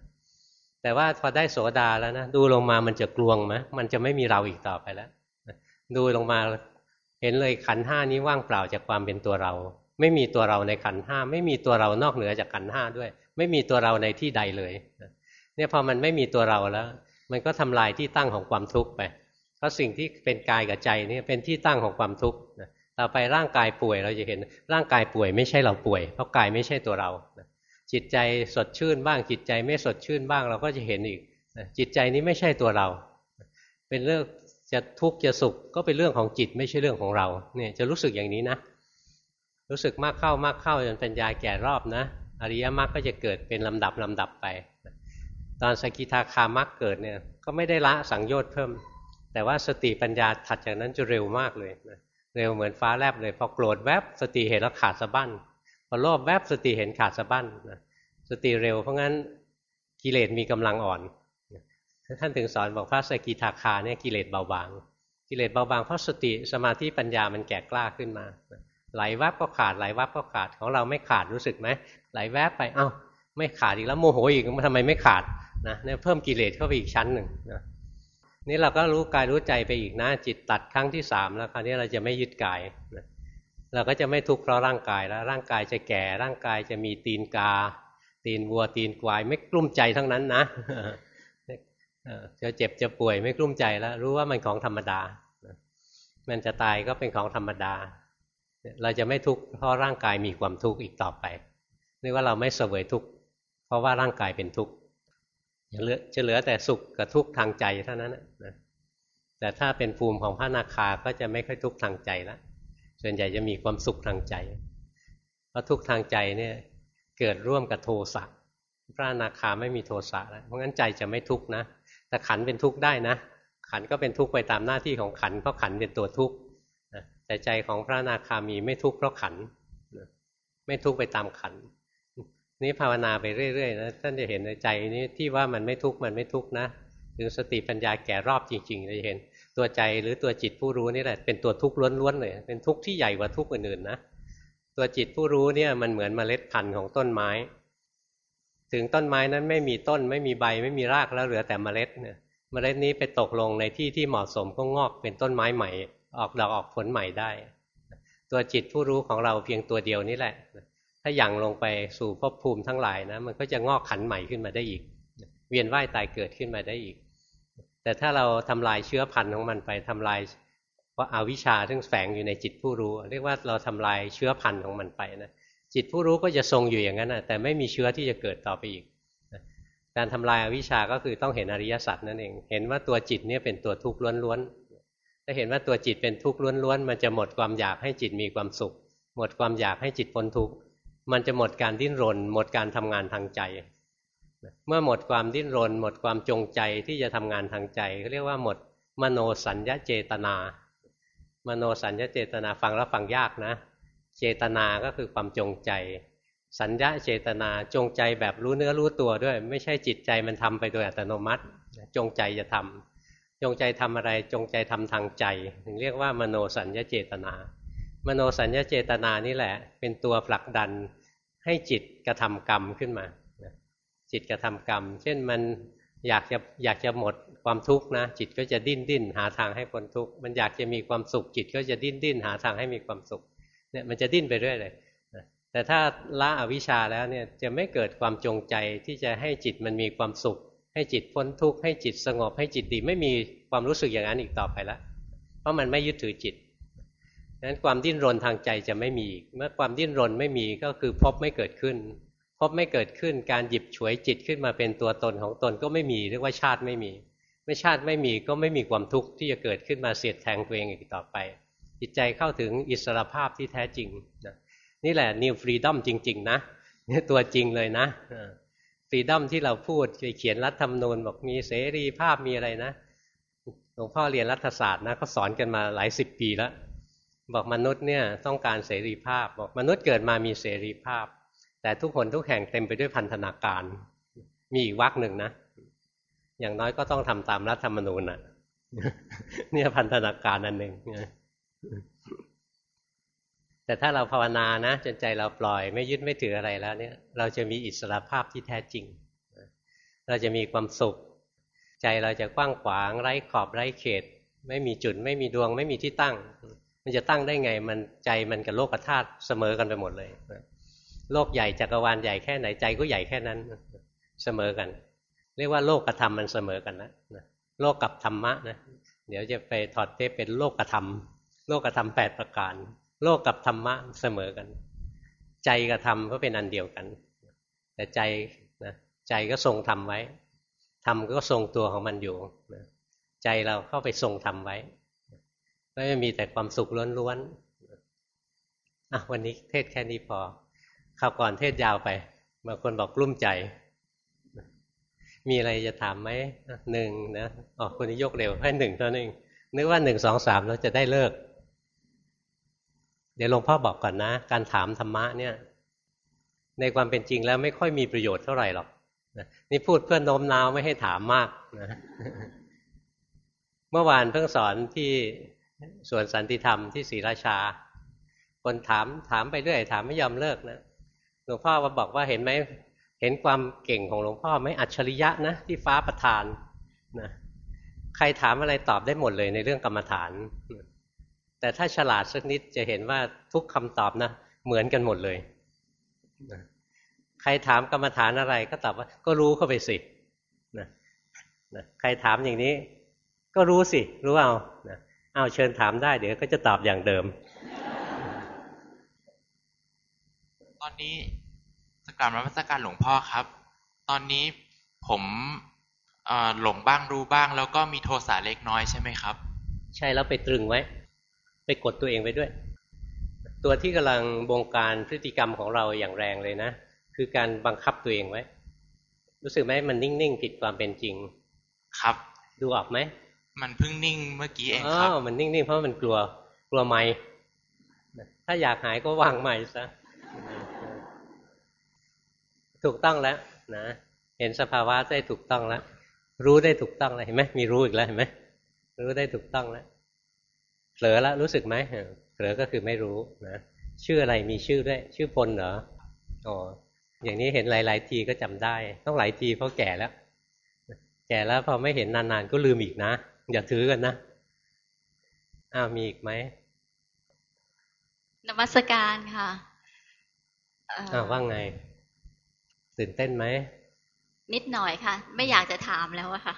แต่ว่าพอได้โสดาแล้วนะดูลงมามันจะกลวงไหมมันจะไม่มีเราอีกต่อไปแล้วดูลงมาเห็นเลยขันห้านี้ว่างเปล่าจากความเป็นตัวเรา ไม่มีตัวเราในขันห้าไม่มีตัวเรานอกเหนือจากขันห้าด้วย ไม่มีตัวเราในที่ใดเลยเนี่ยพอมันไม่มีตัวเราแล้ว มันก็ทำลายที่ตั้งของความทุกข์ไป เพราะสิ่งที่เป็นกายกับใจนี่เป็นที่ตั้งของความทุกข์ เราไปร่างกายป่วยเราจะเห็นร่างกายป่วยไม่ใช่เราป่วย เพราะกายไม่ใช่ตัวเรา จิตใจสดชื่นบ้าง จิตใจไม่สดชื่นบ้างเราก็จะเห็นอีกจิตใจนี้ไม่ใช่ตัวเรา เป็นเรื่องจะทุกข์จะสุขก็เป็นเรื่องของจิตไม่ใช่เรื่องของเราเนี่ยจะรู้สึกอย่างนี้นะ รู้สึกมากเข้ามากเข้าจนปัญญาแก่รอบนะ อริยมรรคก็จะเกิดเป็นลำดับลำดับไป ตอนสกิทาคามรรคเกิดเนี่ยก็ไม่ได้ละสังโยชน์เพิ่ม แต่ว่าสติปัญญาถัดจากนั้นจะเร็วมากเลยนะ เร็วเหมือนฟ้าแลบเลยพอโกรธแวบสติเห็นแล้วขาดสะบั้นพอโลภแวบสติเห็นขาดสะบั้นสติเร็วเพราะงั้นกิเลสมีกำลังอ่อน ท่านถึงสอนบอกพระสกิทาคาเนี่ยกิเลสเบาบาง กิเลสเบาบางเพราะสติสมาธิปัญญามันแก่กล้าขึ้นมาไหลแวบก็ขาดไหลแวบก็ขาดของเราไม่ขาดรู้สึกไหมไหลแวบไปเอ้าไม่ขาดอีกแล้วโมโหอีกทำไมไม่ขาดนะเนี่ยเพิ่มกิเลสเข้าไปอีกชั้นหนึ่งนะ นี่เราก็รู้กายรู้ใจไปอีกนะ จิตตัดครั้งที่สามแล้วคราวนี้เราจะไม่ยึดกายเราก็จะไม่ทุกข์เพราะร่างกายแล้ว ร่างกายจะแก่ร่างกายจะมีตีนกา ตีนวัวตีนควาย ไม่กลุ้มใจทั้งนั้นนะจะเจ็บจะป่วยไม่กลุ้มใจแล้ว รู้ว่ามันของธรรมดา มันจะตายก็เป็นของธรรมดา เราจะไม่ทุกข์เพราะร่างกายมีความทุกข์อีกต่อไปนี่ว่าเราไม่เสวยทุกข์เพราะว่าร่างกายเป็นทุกข์ จะเหลือแต่สุขกับทุกข์ทางใจเท่านั้นนะแต่ถ้าเป็นภูมิของพระนาคาก็จะไม่ค่อยทุกข์ทางใจแล้วส่วนใหญ่จะมีความสุขทางใจ เพราะทุกข์ทางใจเนี่ยเกิดร่วมกับโทสะพระนาคาไม่มีโทสะแล้วเพราะงั้นใจจะไม่ทุกข์นะแต่ขันเป็นทุกข์ได้นะ ขันก็เป็นทุกข์ไปตามหน้าที่ของขันเพราะขันเป็นตัวทุกข์แต่ใจของพระนาคามีไม่ทุกข์เพราะขันไม่ทุกข์ไปตามขัน นี้ภาวนาไปเรื่อยๆนะท่านจะเห็นในใจนี้ที่ว่ามันไม่ทุกข์มันไม่ทุกข์นะถึงสติปัญญาแก่รอบจริงๆจะเห็นตัวใจหรือตัวจิตผู้รู้นี่แหละเป็นตัวทุกข์ล้วนๆเลยเป็นทุกข์ที่ใหญ่กว่าทุกข์อื่นๆนะตัวจิตผู้รู้เนี่ยมันเหมือนเมล็ดพันธุ์ของต้นไม้ ถึงต้นไม้นั้นไม่มีต้น ไม่มีใบไม่มีรากแล้วเหลือแต่เมล็ดเนี่ยเมล็ดนี้ไปตกลงในที่ที่เหมาะสมก็งอกเป็นต้นไม้ใหม่ ออกดอกออกผลใหม่ได้ ตัวจิตผู้รู้ของเราเพียงตัวเดียวนี่แหละ ถ้ายั่งลงไปสู่ภพภูมิทั้งหลายนะมันก็จะงอกขันใหม่ขึ้นมาได้อีก เวียนว่ายตายเกิดขึ้นมาได้อีก แต่ถ้าเราทำลายเชื้อพันธุ์ของมันไปทำลายเพราะอาวิชชาซึ่งแฝงอยู่ในจิตผู้รู้ เรียกว่าเราทำลายเชื้อพันธุ์ของมันไปนะจิตผู้รู้ก็จะทรงอยู่อย่างนั้นนะแต่ไม่มีเชื้อที่จะเกิดต่อไปอีกการทำลายอาวิชาก็คือต้องเห็นอริยสัจนั่นเอง เห็นว่าตัวจิตเนี่ยเป็นตัวทุกข์ล้วนๆ ถ้าเห็นว่าตัวจิตเป็นทุกข์ล้วนๆ มันจะหมดความอยากให้จิตมีความสุข หมดความอยากให้จิตพ้นทุกข์ มันจะหมดการดิ้นรน หมดการทำงานทางใจ เมื่อหมดความดิ้นรน หมดความจงใจที่จะทำงานทางใจเขาเรียกว่าหมดมโนสัญญเจตนา มโนสัญญเจตนาฟังแล้วฟังยากนะ เจตนาก็คือความจงใจ สัญญาเจตนาจงใจแบบรู้เนื้อรู้ตัวด้วย ไม่ใช่จิตใจมันทำไปโดยอัตโนมัติ จงใจจะทำจงใจทำอะไรจงใจทำทางใจ ถึงเรียกว่ามโนสัญญเจตนา มโนสัญญาเจตนานี่แหละ เป็นตัวผลักดันให้จิตกระทำกรรมขึ้นมา จิตกระทำกรรม เช่นมันอยากจะอยากจะหมดความทุกข์นะ จิตก็จะดิ้นดิ้นหาทางให้พ้นทุกข์มันอยากจะมีความสุข จิตก็จะดิ้นดิ้นหาทางให้มีความสุขเนี่ยมันจะดิ้นไปเรื่อยเลยแต่ถ้าละอวิชชาแล้วเนี่ยจะไม่เกิดความจงใจที่จะให้จิตมันมีความสุข ให้จิตพ้นทุกข์ให้จิตสงบให้จิตดีไม่มีความรู้สึกอย่างนั้นอีกต่อไปแล้วเพราะมันไม่ยึดถือจิต นั้นความดิ้นรนทางใจจะไม่มีเมื่อความดิ้นรนไม่มีก็คือพบไม่เกิดขึ้น ภพไม่เกิดขึ้น การหยิบฉวยจิตขึ้นมาเป็นตัวตนของตนก็ไม่มี เรียกว่าชาติไม่มี ไม่ชาติไม่มีก็ไม่มีความทุกข์ที่จะเกิดขึ้นมาเสียดแทงตัวเองอีกต่อไป จิตใจเข้าถึงอิสรภาพที่แท้จริงนะนี่แหละ new freedom จริง ๆ นะนี่ตัวจริงเลยนะ freedom ที่เราพูดเขียนรัฐธรรมนูญบอกมีเสรีภาพมีอะไรนะหลวงพ่อเรียนรัฐศาสตร์นะเขาสอนกันมาหลายสิบปีแล้ว บอกมนุษย์เนี่ยต้องการเสรีภาพ บอกมนุษย์เกิดมามีเสรีภาพ แต่ทุกคนทุกแห่งเต็มไปด้วยพันธนาการ มีอีกวักหนึ่งนะ อย่างน้อยก็ต้องทำตามรัฐธรรมนูญนะเนี่ยพันธนาการอันหนึ่งแต่ถ้าเราภาวนานะจนใจเราปล่อยไม่ยึดไม่ถืออะไรแล้ว เนี่ย เราจะมีอิสระภาพที่แท้จริง เราจะมีความสุข ใจเราจะกว้างขวางไร้ขอบไร้เขต ไม่มีจุดไม่มีดวง ไม่มีที่ตั้ง มันจะตั้งได้ไง มันใจมันกับโลกธาตุเสมอกันไปหมดเลยโลกใหญ่จักรวาลใหญ่แค่ไหนใจก็ใหญ่แค่นั้นเสมอกัน เรียกว่าโลกกับธรรมมันเสมอกันนะโลกกับธรรมะนะเดี๋ยวจะไปถอดเทปเป็นโลกธรรมโลกธรรมแปดประการ โลกกับธรรมะเสมอกัน ใจกับธรรมก็เป็นอันเดียวกัน แต่ใจนะใจก็ทรงธรรมไว้ธรรมก็ทรงตัวของมันอยู่นะใจเราเข้าไปทรงธรรมไว้ ก็จะมีแต่ความสุขล้วนๆอะวันนี้เทศแค่นี้พอข่าวก่อนเทศยาวไปบางคนบอกกลุ้มใจ มีอะไรจะถามไหมหนึ่งนะอ๋อคนนี้ยกเร็วให้หนึ่งตัวหนึ่งนึกว่าหนึ่งสองสามเราจะได้เลิก เดี๋ยวหลวงพ่อบอกก่อนนะ การถามธรรมะเนี่ย ในความเป็นจริงแล้วไม่ค่อยมีประโยชน์เท่าไหร่หรอกนี่พูดเพื่อโน้มน้าวไม่ให้ถามมากนะเมื่อวานเพิ่งสอนที่ ส่วนสันติธรรมที่ศรีราชา คนถามถามไปเรื่อยถามไม่ยอมเลิกนะหลวงพ่อก็บอกว่าเห็นไหมเห็นความเก่งของหลวงพ่อไหมอัจฉริยะนะ ที่ฟ้าประทานนะใครถามอะไรตอบได้หมดเลยในเรื่องกรรมฐาน แต่ถ้าฉลาดสักนิดจะเห็นว่าทุกคำตอบนะเหมือนกันหมดเลยใครถามกรรมฐานอะไรก็ตอบว่า ก็รู้เข้าไปสินะนะใครถามอย่างนี้ ก็รู้สิ รู้เอานะ เอาเชิญถามได้ เดี๋ยวก็จะตอบอย่างเดิม ตอนนี้สกรรมรัชการหลวงพ่อครับ ตอนนี้ผมหลงบ้างรู้บ้าง แล้วก็มีโทสะเล็กน้อยใช่ไหมครับ ใช่แล้วไปตรึงไว้ ไปกดตัวเองไปด้วย ตัวที่กำลังบงการพฤติกรรมของเราอย่างแรงเลยนะ คือการบังคับตัวเองไว้ รู้สึกไหมมันนิ่งๆผิดความเป็นจริง ครับ ดูออกไหม มันเพิ่งนิ่งเมื่อกี้เองครับอ๋อมันนิ่งๆเพราะมันกลัวกลัวไม่ถ้าอยากหายก็วางใหม่ซะถูกต้องแล้วนะเห็นสภาวะได้ถูกต้องแล้ว รู้ได้ถูกต้องแล้วเห็นไหมมีรู้อีกแล้วเห็นไหมรู้ได้ถูกต้องแล้วเผลอแล้วรู้สึกไหมเผลอก็คือไม่รู้นะชื่ออะไรมีชื่อด้วย ชื่อพลเหรออ๋ออย่างนี้เห็นหลาย ๆ ทีก็จำได้ ต้องหลายทีเพราะแก่แล้ว แก่แล้วพอไม่เห็นนาน ๆ ก็ลืมอีกนะ อย่าถือกันนะอ้าวมีอีกไหมนมัสการค่ะอ้าวว่าไง ตื่นเต้นไหม นิดหน่อยค่ะ ไม่อยากจะถามแล้วอะค่ะ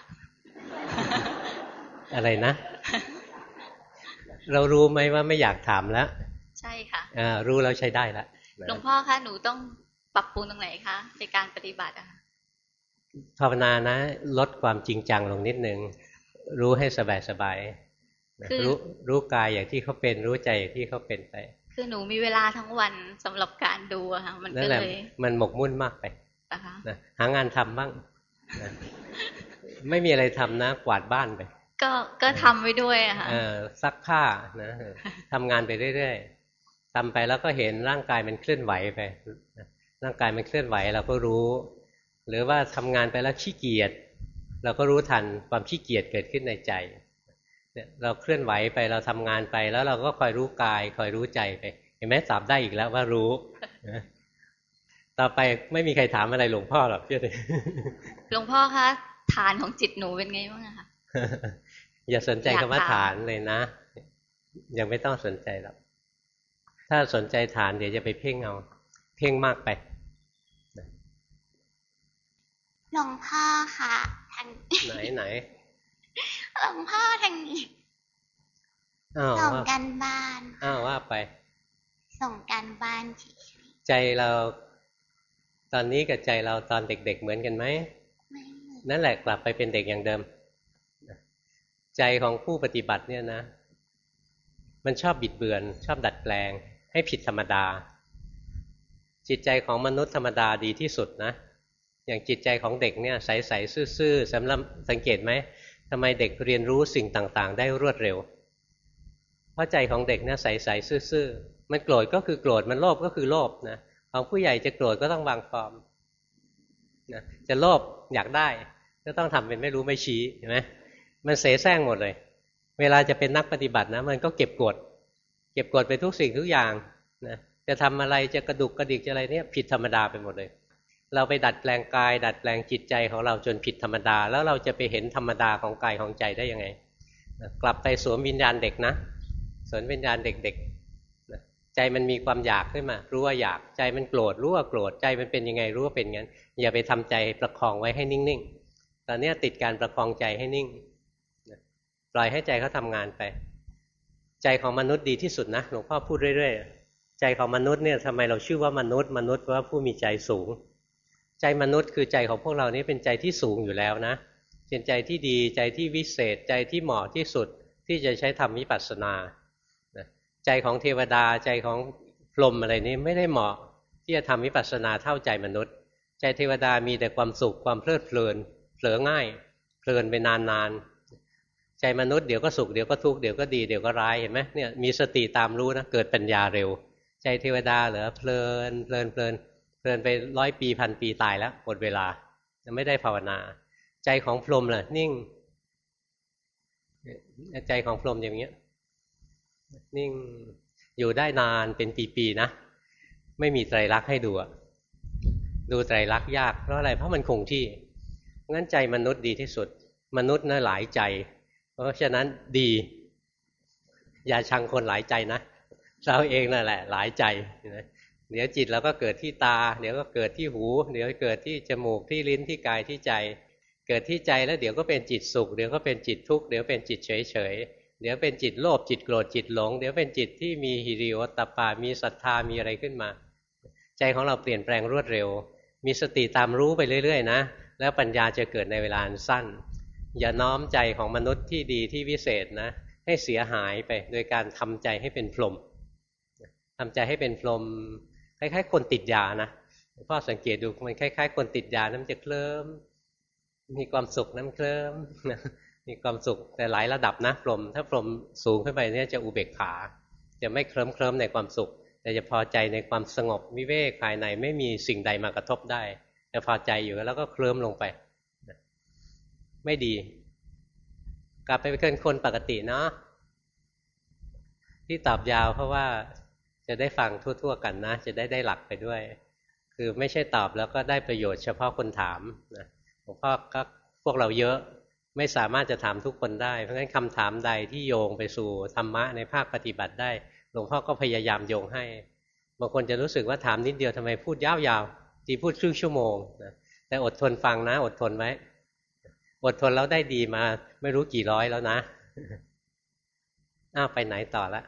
อะไรนะ เรารู้ไหมว่าไม่อยากถามแล้ว ใช่ค่ะอ่ารู้แล้วใช้ได้แล้วหลวงพ่อคะหนูต้องปรับปรุงตรงไหนคะในการปฏิบัติอะภาวนานะ ลดความจริงจังลงนิดนึง รู้ให้สบายสบายรู้รู้กายอย่างที่เขาเป็นรู้ใจอย่างที่เขาเป็นไป คือหนูมีเวลาทั้งวันสำหรับการดูอะค่ะมันก็เลยมันหมกมุ่นมากไปนะหางานทำบ้างนะไม่มีอะไรทำนะกวาดบ้านไป ก็ก็ทำไว้ด้วยอะค่ะซักผ้านะทำงานไปเรื่อยๆทำไปแล้วก็เห็นร่างกายมันเคลื่อนไหวไปร่างกายมันเคลื่อนไหวเราก็รู้ หรือว่าทำงานไปแล้วขี้เกียจ เราก็รู้ทันความขี้เกียจเกิดขึ้นในใจเนี่ยเราเคลื่อนไหวไปเราทำงานไปแล้วเราก็คอยรู้กาย คอยรู้ใจไป เห็นไหมตอบได้อีกแล้วว่ารู้ต่อไปไม่มีใครถามอะไรหลวงพ่อหรอกเพื่อนหลวงพ่อคะฐานของจิตหนูเป็นไงบ้างคะอย่าสนใจคำว่าฐานเลยนะ ยังไม่ต้องสนใจหรอกถ้าสนใจฐานเดี๋ยวจะไปเพ่งเอา เพ่งมากไปหลวงพ่อค่ะ ทางไหนไหนหลวงพ่อทางนี้ส่งกันบ้านอ้าวว่าไป ส่งกันบ้านใจเราตอนนี้กับใจเราตอนเด็ก ๆ เหมือนกันไหมนั่นแหละกลับไปเป็นเด็กอย่างเดิม ใจของผู้ปฏิบัติเนี่ยนะ มันชอบบิดเบือน ชอบดัดแปลง ให้ผิดธรรมดา จิตใจของมนุษย์ธรรมดาดีที่สุดนะ อย่างจิตใจของเด็กเนี่ยใสๆซื่อๆสำหรับสังเกตไหมทำไมเด็กเรียนรู้สิ่งต่างๆ ได้รวดเร็ว เพราะใจของเด็กเนี่ยใสๆซื่อๆมันโกรธก็คือโกรธมันโลภก็คือโลภนะของผู้ใหญ่จะโกรธก็ต้องวางฟอร์มนะจะโลภอยากได้ ก็ต้องทำเป็นไม่รู้ไม่ชี้เห็นไหมมันเสแสร้งหมดเลย เวลาจะเป็นนักปฏิบัตินะ มันก็เก็บกด เก็บกดไปทุกสิ่งทุกอย่างนะจะทำอะไรจะกระดุกกระดิกจะอะไรเนี่ยผิดธรรมดาไปหมดเลย เราไปดัดแปลงกาย ดัดแปลงจิตใจของเราจนผิดธรรมดา แล้วเราจะไปเห็นธรรมดาของกายของใจได้ยังไงกลับไปสวมวิญญาณเด็กนะสวมวิญญาณเด็กๆใจมันมีความอยากขึ้นมา รู้ว่าอยากใจมันโกรธรู้ว่าโกรธใจมันเป็นยังไงรู้ว่าเป็นงั้น อย่าไปทำใจประคองไว้ให้นิ่งๆตอนนี้ติดการประคองใจให้นิ่งปล่อยให้ใจเขาทางานไป ใจของมนุษย์ดีที่สุดนะหลวงพ่อพูดเรื่อยๆ ใจของมนุษย์เนี่ยทำไมเราชื่อว่ามนุษย์มนุษย์ว่าผู้มีใจสูง ใจมนุษย์คือใจของพวกเรานี้เป็นใจที่สูงอยู่แล้วนะเป็นใจที่ดีใจที่วิเศษใจที่เหมาะที่สุดที่จะใช้ทำวิปัสสนาใจของเทวดาใจของพรหมอะไรนี้ไม่ได้เหมาะที่จะทำวิปัสสนาเท่าใจมนุษย์ ใจเทวดามีแต่ความสุขความเพลิดเพลินเผลอง่ายเพลินไปนานๆใจมนุษย์เดี๋ยวก็สุขเดี๋ยวก็ทุกข์เดี๋ยวก็ดีเดี๋ยวก็ร้ายเห็นไหมเนี่ยมีสติตามรู้นะเกิดปัญญาเร็ว ใจเทวดาเหรอเพลินเพลินเพลิน เพลินไปร้อยปีพันปีตายแล้วหมดเวลาไม่ได้ภาวนา ใจของพรหมล่ะ นิ่ง ใจของพรหมอย่างเงี้ย นิ่งอยู่ได้นานเป็นปีๆนะไม่มีไตรลักษณ์ให้ดูดูไตรลักษณ์ยากเพราะอะไรเพราะมันคงที่งั้นใจมนุษย์ดีที่สุด มนุษย์นะหลายใจ เพราะฉะนั้นดี อย่าชังคนหลายใจนะเราเองนั่นแหละ หลายใจ เดี๋ยวจิตเราก็เกิดที่ตา เดี๋ยวก็เกิดที่หู เดี๋ยวเกิดที่จมูกที่ลิ้นที่กายที่ใจ เกิดที่ใจแล้วเดี๋ยวก็เป็นจิตสุข เดี๋ยวก็เป็นจิตทุกข์เดี๋ยวเป็นจิตเฉยเฉยเดี๋ยวเป็นจิตโลภจิตโกรธจิตหลง เดี๋ยวเป็นจิตที่มีฮิริโอตปา มีศรัทธามีอะไรขึ้นมา ใจของเราเปลี่ยนแปลงรวดเร็ว มีสติตามรู้ไปเรื่อยๆ นะ แล้วปัญญาจะเกิดในเวลาสั้น อย่าน้อมใจของมนุษย์ที่ดีที่วิเศษนะ ให้เสียหายไปโดยการทำใจให้เป็นพรหมทำใจให้เป็นพรหม คล้ายๆ คนติดยานะพ่อสังเกตดูมันคล้าย ๆ คนติดยาน้ำจะเคลิ้มมีความสุขน้ำเคลิ้มมีความสุขแต่หลายระดับนะพรมถ้าพรมสูงขึ้นไปเนี่ยจะอุเบกขา จะไม่เคลิ้มเคลิ้มในความสุข แต่จะพอใจในความสงบวิเวกภายในไม่มีสิ่งใดมากระทบได้จะพอใจอยู่แล้วก็เคลิ้มลงไป ไม่ดี กลับไปเป็นคนปกติเนาะที่ตอบยาวเพราะว่า จะได้ฟังทั่ว ๆ กันนะ จะได้ได้หลักไปด้วย คือไม่ใช่ตอบแล้วก็ได้ประโยชน์เฉพาะคนถามนะหลวงพ่อก็พวกเราเยอะไม่สามารถจะถามทุกคนได้ เพราะฉะนั้นคำถามใดที่โยงไปสู่ธรรมะในภาคปฏิบัติได้ หลวงพ่อก็พยายามโยงให้ บางคนจะรู้สึกว่าถามนิดเดียวทำไมพูดยาวๆทีพูดครึ่งชั่วโมงนะแต่อดทนฟังนะ อดทนไว้ อดทนแล้วได้ดีมา ไม่รู้กี่ร้อยแล้วนะอ้าวไปไหนต่อละ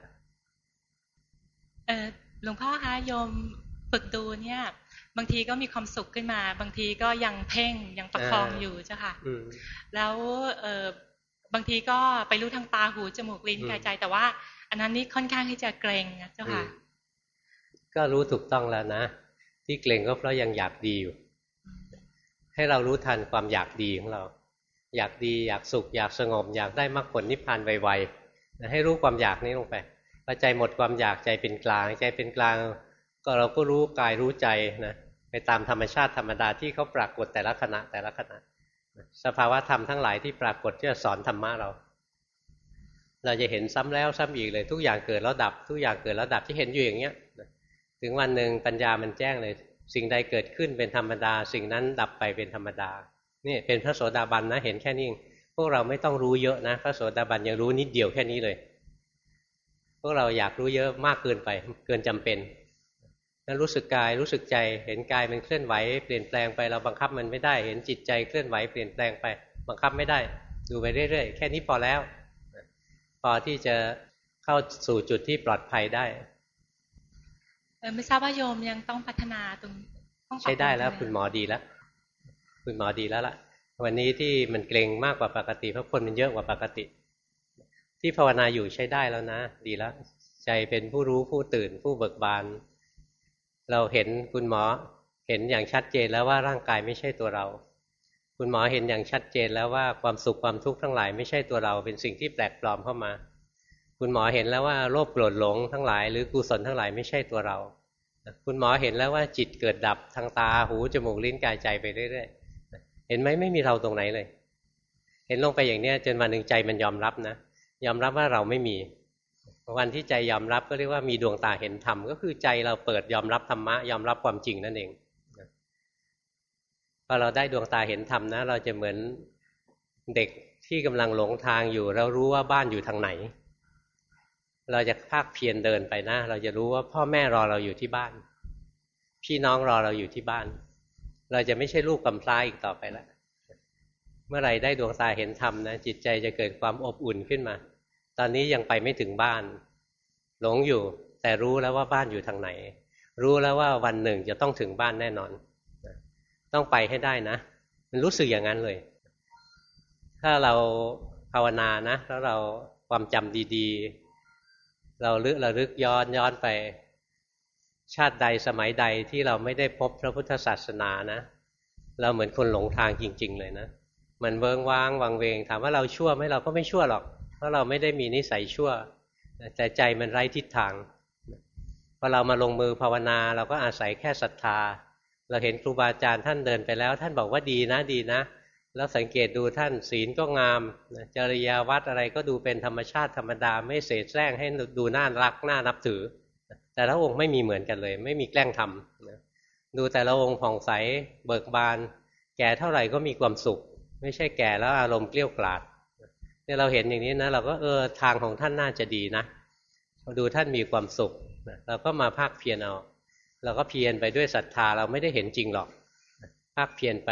เออหลวงพ่อคะโยมฝึกดูเนี่ย บางทีก็มีความสุขขึ้นมา บางทีก็ยังเพ่งยังประคองอยู่เจ้าค่ะแล้วเออบางทีก็ไปรู้ทางตาหูจมูกลิ้นกายใจ แต่ว่า อันนั้นนี่ค่อนข้างที่จะเกรงเจ้าค่ะ ก็รู้ถูกต้องแล้วนะ ที่เกรงก็เพราะยังอยากดีอยู่ ให้เรารู้ทันความอยากดีของเรา อยากดีอยากสุข อยากสงบ อยากได้มรรคผลนิพพานไวๆให้รู้ความอยากนี้ลงไป พอใจหมดความอยากใจเป็นกลาง ใจเป็นกลาง ก็เราก็รู้กายรู้ใจนะไปตามธรรมชาติธรรมดาที่เขาปรากฏแต่ละขณะแต่ละขณะ สภาวะธรรมทั้งหลายที่ปรากฏจะสอนธรรมะเรา เราจะเห็นซ้ำแล้วซ้ำอีกเลยทุกอย่างเกิดแล้วดับ ทุกอย่างเกิดแล้วดับที่เห็นอยู่อย่างเงี้ยถึงวันหนึ่งปัญญามันแจ้งเลย สิ่งใดเกิดขึ้นเป็นธรรมดา สิ่งนั้นดับไปเป็นธรรมดานี่เป็นพระโสดาบันนะเห็นแค่นี้พวกเราไม่ต้องรู้เยอะนะ พระโสดาบันยังรู้นิดเดียวแค่นี้เลย พวกเราอยากรู้เยอะมากเกินไปเกินจำเป็นแล้วรู้สึกกายรู้สึกใจเห็นกายมันเคลื่อนไหวเปลี่ยนแปลงไปเราบังคับมันไม่ได้ เห็นจิตใจเคลื่อนไหวเปลี่ยนแปลงไป บังคับไม่ได้ ดูไปเรื่อยๆ แค่นี้พอแล้ว พอที่จะเข้าสู่จุดที่ปลอดภัยได้ไม่ทราบว่าโยมยังต้องพัฒนาตรงใช้ได้แล้วคุณหมอดีแล้วคุณหมอดีแล้วล่ะ วันนี้ที่มันเกรงมากกว่าปกติเพราะคนมันเยอะกว่าปกติ ที่ภาวนาอยู่ใช้ได้แล้วนะ ดีแล้ว ใจเป็นผู้รู้ผู้ตื่นผู้เบิกบาน เราเห็นคุณหมอเห็นอย่างชัดเจนแล้วว่าร่างกายไม่ใช่ตัวเรา คุณหมอเห็นอย่างชัดเจนแล้วว่าความสุขความทุกข์ทั้งหลายไม่ใช่ตัวเรา เป็นสิ่งที่แปลกปลอมเข้ามา คุณหมอเห็นแล้วว่าโลภโกรธหลงทั้งหลาย หรือกุศลทั้งหลายไม่ใช่ตัวเรา คุณหมอเห็นแล้วว่าจิตเกิดดับทางตาหูจมูกลิ้นกายใจไปเรื่อยๆเห็นไหมไม่มีเราตรงไหนเลย เห็นลงไปอย่างเนี้ยจนวันหนึ่งใจมันยอมรับนะ ยอมรับว่าเราไม่มี วันที่ใจยอมรับก็เรียกว่ามีดวงตาเห็นธรรมก็คือใจเราเปิดยอมรับธรรมะยอมรับความจริงนั่นเองพอเราได้ดวงตาเห็นธรรมนะ เราจะเหมือนเด็กที่กำลังหลงทางอยู่ เรารู้ว่าบ้านอยู่ทางไหน เราจะภาคเพียรเดินไปนะ เราจะรู้ว่าพ่อแม่รอเราอยู่ที่บ้าน พี่น้องรอเราอยู่ที่บ้าน เราจะไม่ใช่ลูกกำพร้าอีกต่อไปแล้วเมื่อไรได้ดวงตาเห็นธรรมนะจิตใจจะเกิดความอบอุ่นขึ้นมา ตอนนี้ยังไปไม่ถึงบ้าน หลงอยู่ แต่รู้แล้วว่าบ้านอยู่ทางไหน รู้แล้วว่าวันหนึ่งจะต้องถึงบ้านแน่นอน ต้องไปให้ได้นะ มันรู้สึกอย่างนั้นเลย ถ้าเราภาวนานะแล้วเราความจำดีๆ เราลึกราลึกย้อนย้อนไป ชาติใดสมัยใดที่เราไม่ได้พบพระพุทธศาสนานะ เราเหมือนคนหลงทางจริง ๆ เลยนะมันเวิงว้างวังเวง ถามว่าเราชั่วไหมเราก็ไม่ชั่วหรอก เพราะเราไม่ได้มีนิสัยชั่ว แต่ใจมันไร้ทิศทางพอเรามาลงมือภาวนา เราก็อาศัยแค่ศรัทธา เราเห็นครูบาอาจารย์ท่านเดินไปแล้ว ท่านบอกว่าดีนะดีนะ แล้วสังเกตดูท่านศีลก็งามจริยาวัดอะไรก็ดูเป็นธรรมชาติธรรมดา ไม่เสแสร้งให้ดูน่ารักน่านับถือ แต่ละองค์ไม่มีเหมือนกันเลย ไม่มีแกล้งทำดูแต่ละองค์ผ่องใสเบิกบาน แก่เท่าไหร่ก็มีความสุข ไม่ใช่แก่แล้วอารมณ์เกลี้ยกล่อม เนี่ยเราเห็นอย่างนี้นะเราก็เออทางของท่านน่าจะดีนะดูท่านมีความสุขเราก็มาภาคเพียรเอาเราก็เพียรไปด้วยศรัทธาเราไม่ได้เห็นจริงหรอก ภาคเพียรไป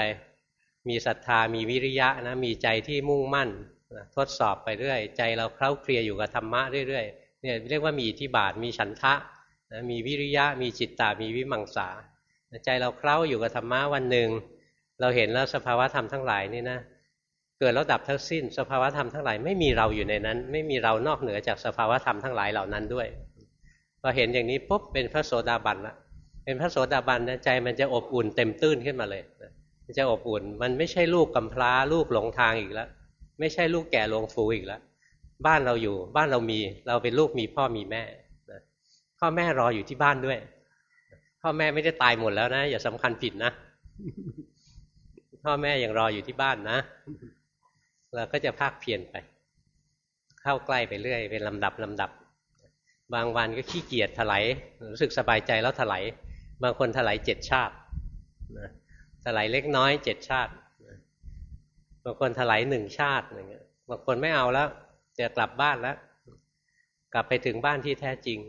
มีศรัทธามีวิริยะนะมีใจที่มุ่งมั่นทดสอบไปเรื่อย ใจเราเคล้าเคลียอยู่กับธรรมะเรื่อยๆเนี่ยเรียกว่ามีอิทธิบาทมีฉันทะนะมีวิริยะมีจิตตามีวิมังสาใจเราเคล้าอยู่กับธรรมะวันหนึ่ง เราเห็นแล้วสภาวะธรรมทั้งหลายนี่นะ เกิดแล้วดับทั้งสิ้น สภาวธรรมทั้งหลายไม่มีเราอยู่ในนั้น ไม่มีเรานอกเหนือจากสภาวธรรมทั้งหลายเหล่านั้นด้วยพอเห็นอย่างนี้ปุ๊บเป็นพระโสดาบันละเป็นพระโสดาบันใจมันจะอบอุ่นเต็มตื้นขึ้นมาเลยมันจะอบอุ่นมันไม่ใช่ลูกกำพร้าลูกหลงทางอีกแล้วไม่ใช่ลูกแก่ลงฟูอีกแล้วบ้านเราอยู่ บ้านเรามีเราเป็นลูกมีพ่อมีแม่พ่อแม่รออยู่ที่บ้านด้วย พ่อแม่ไม่ได้ตายหมดแล้วนะ อย่าสำคัญผิดนะ พ่อแม่ยังรออยู่ที่บ้านนะ เราก็จะภาคเพียนไป เข้าใกล้ไปเรื่อย เป็นลำดับลำดับ บางวันก็ขี้เกียจถลายรู้สึกสบายใจแล้วถลายบางคนถลายเจ็ดชาติถลายเล็กน้อยเจ็ดชาติบางคนถลายหนึ่งชาติอย่างเงี้ยบางคนไม่เอาแล้วจะกลับบ้านแล้ว กลับไปถึงบ้านที่แท้จริง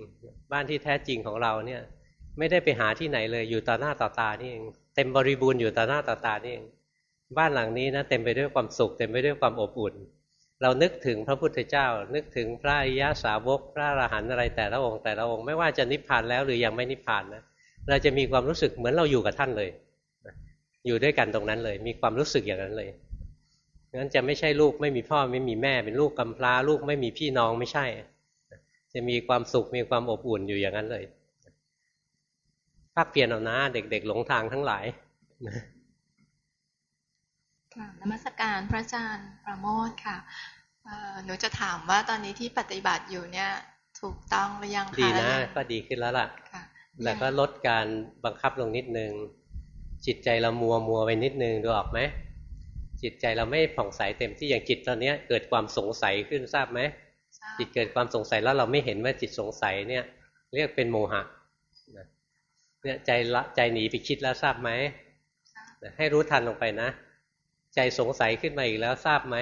บ้านที่แท้จริงของเราเนี่ย ไม่ได้ไปหาที่ไหนเลยอยู่ต่อหน้าต่อตานี่เองเต็มบริบูรณ์อยู่ต่อหน้าต่อตานี่เอง บ้านหลังนี้นะเต็มไปด้วยความสุขเต็มไปด้วยความอบอุ่น เรานึกถึงพระพุทธเจ้า นึกถึงพระอริยสาวก พระอรหันต์อะไรแต่ละองค์แต่ละองค์ไม่ว่าจะนิพพานแล้วหรือยังไม่นิพพานนะเราจะมีความรู้สึกเหมือนเราอยู่กับท่านเลย อยู่ด้วยกันตรงนั้นเลย มีความรู้สึกอย่างนั้นเลยงั้นจะไม่ใช่ลูกไม่มีพ่อไม่มีแม่เป็นลูกกำพร้าลูกไม่มีพี่น้องไม่ใช่ จะมีความสุขมีความอบอุ่นอยู่อย่างนั้นเลยภาคเพียรเอานะเด็กๆหลงทางทั้งหลาย นมัสการพระอาจารย์ประโมทค่ะหนูจะถามว่าตอนนี้ที่ปฏิบัติอยู่เนี่ยถูกต้องหรือยังคะดีนะก็ดีขึ้นแล้วล่ะแต่ก็ลดการบังคับลงนิดนึง จิตใจเรามัวมัวไปนิดนึงดูออกไหมจิตใจเราไม่ผ่องใสเต็มที่อย่างจิตตอนนี้เกิดความสงสัยขึ้นทราบไหมจิตเกิดความสงสัยแล้วเราไม่เห็นว่าจิตสงสัยเนี่ย เรียกเป็นโมหะเนี่ยใจละใจหนีไปคิดแล้วทราบไหมให้รู้ทันลงไปนะ ใจสงสัยขึ้นมาอีกแล้วทราบไหม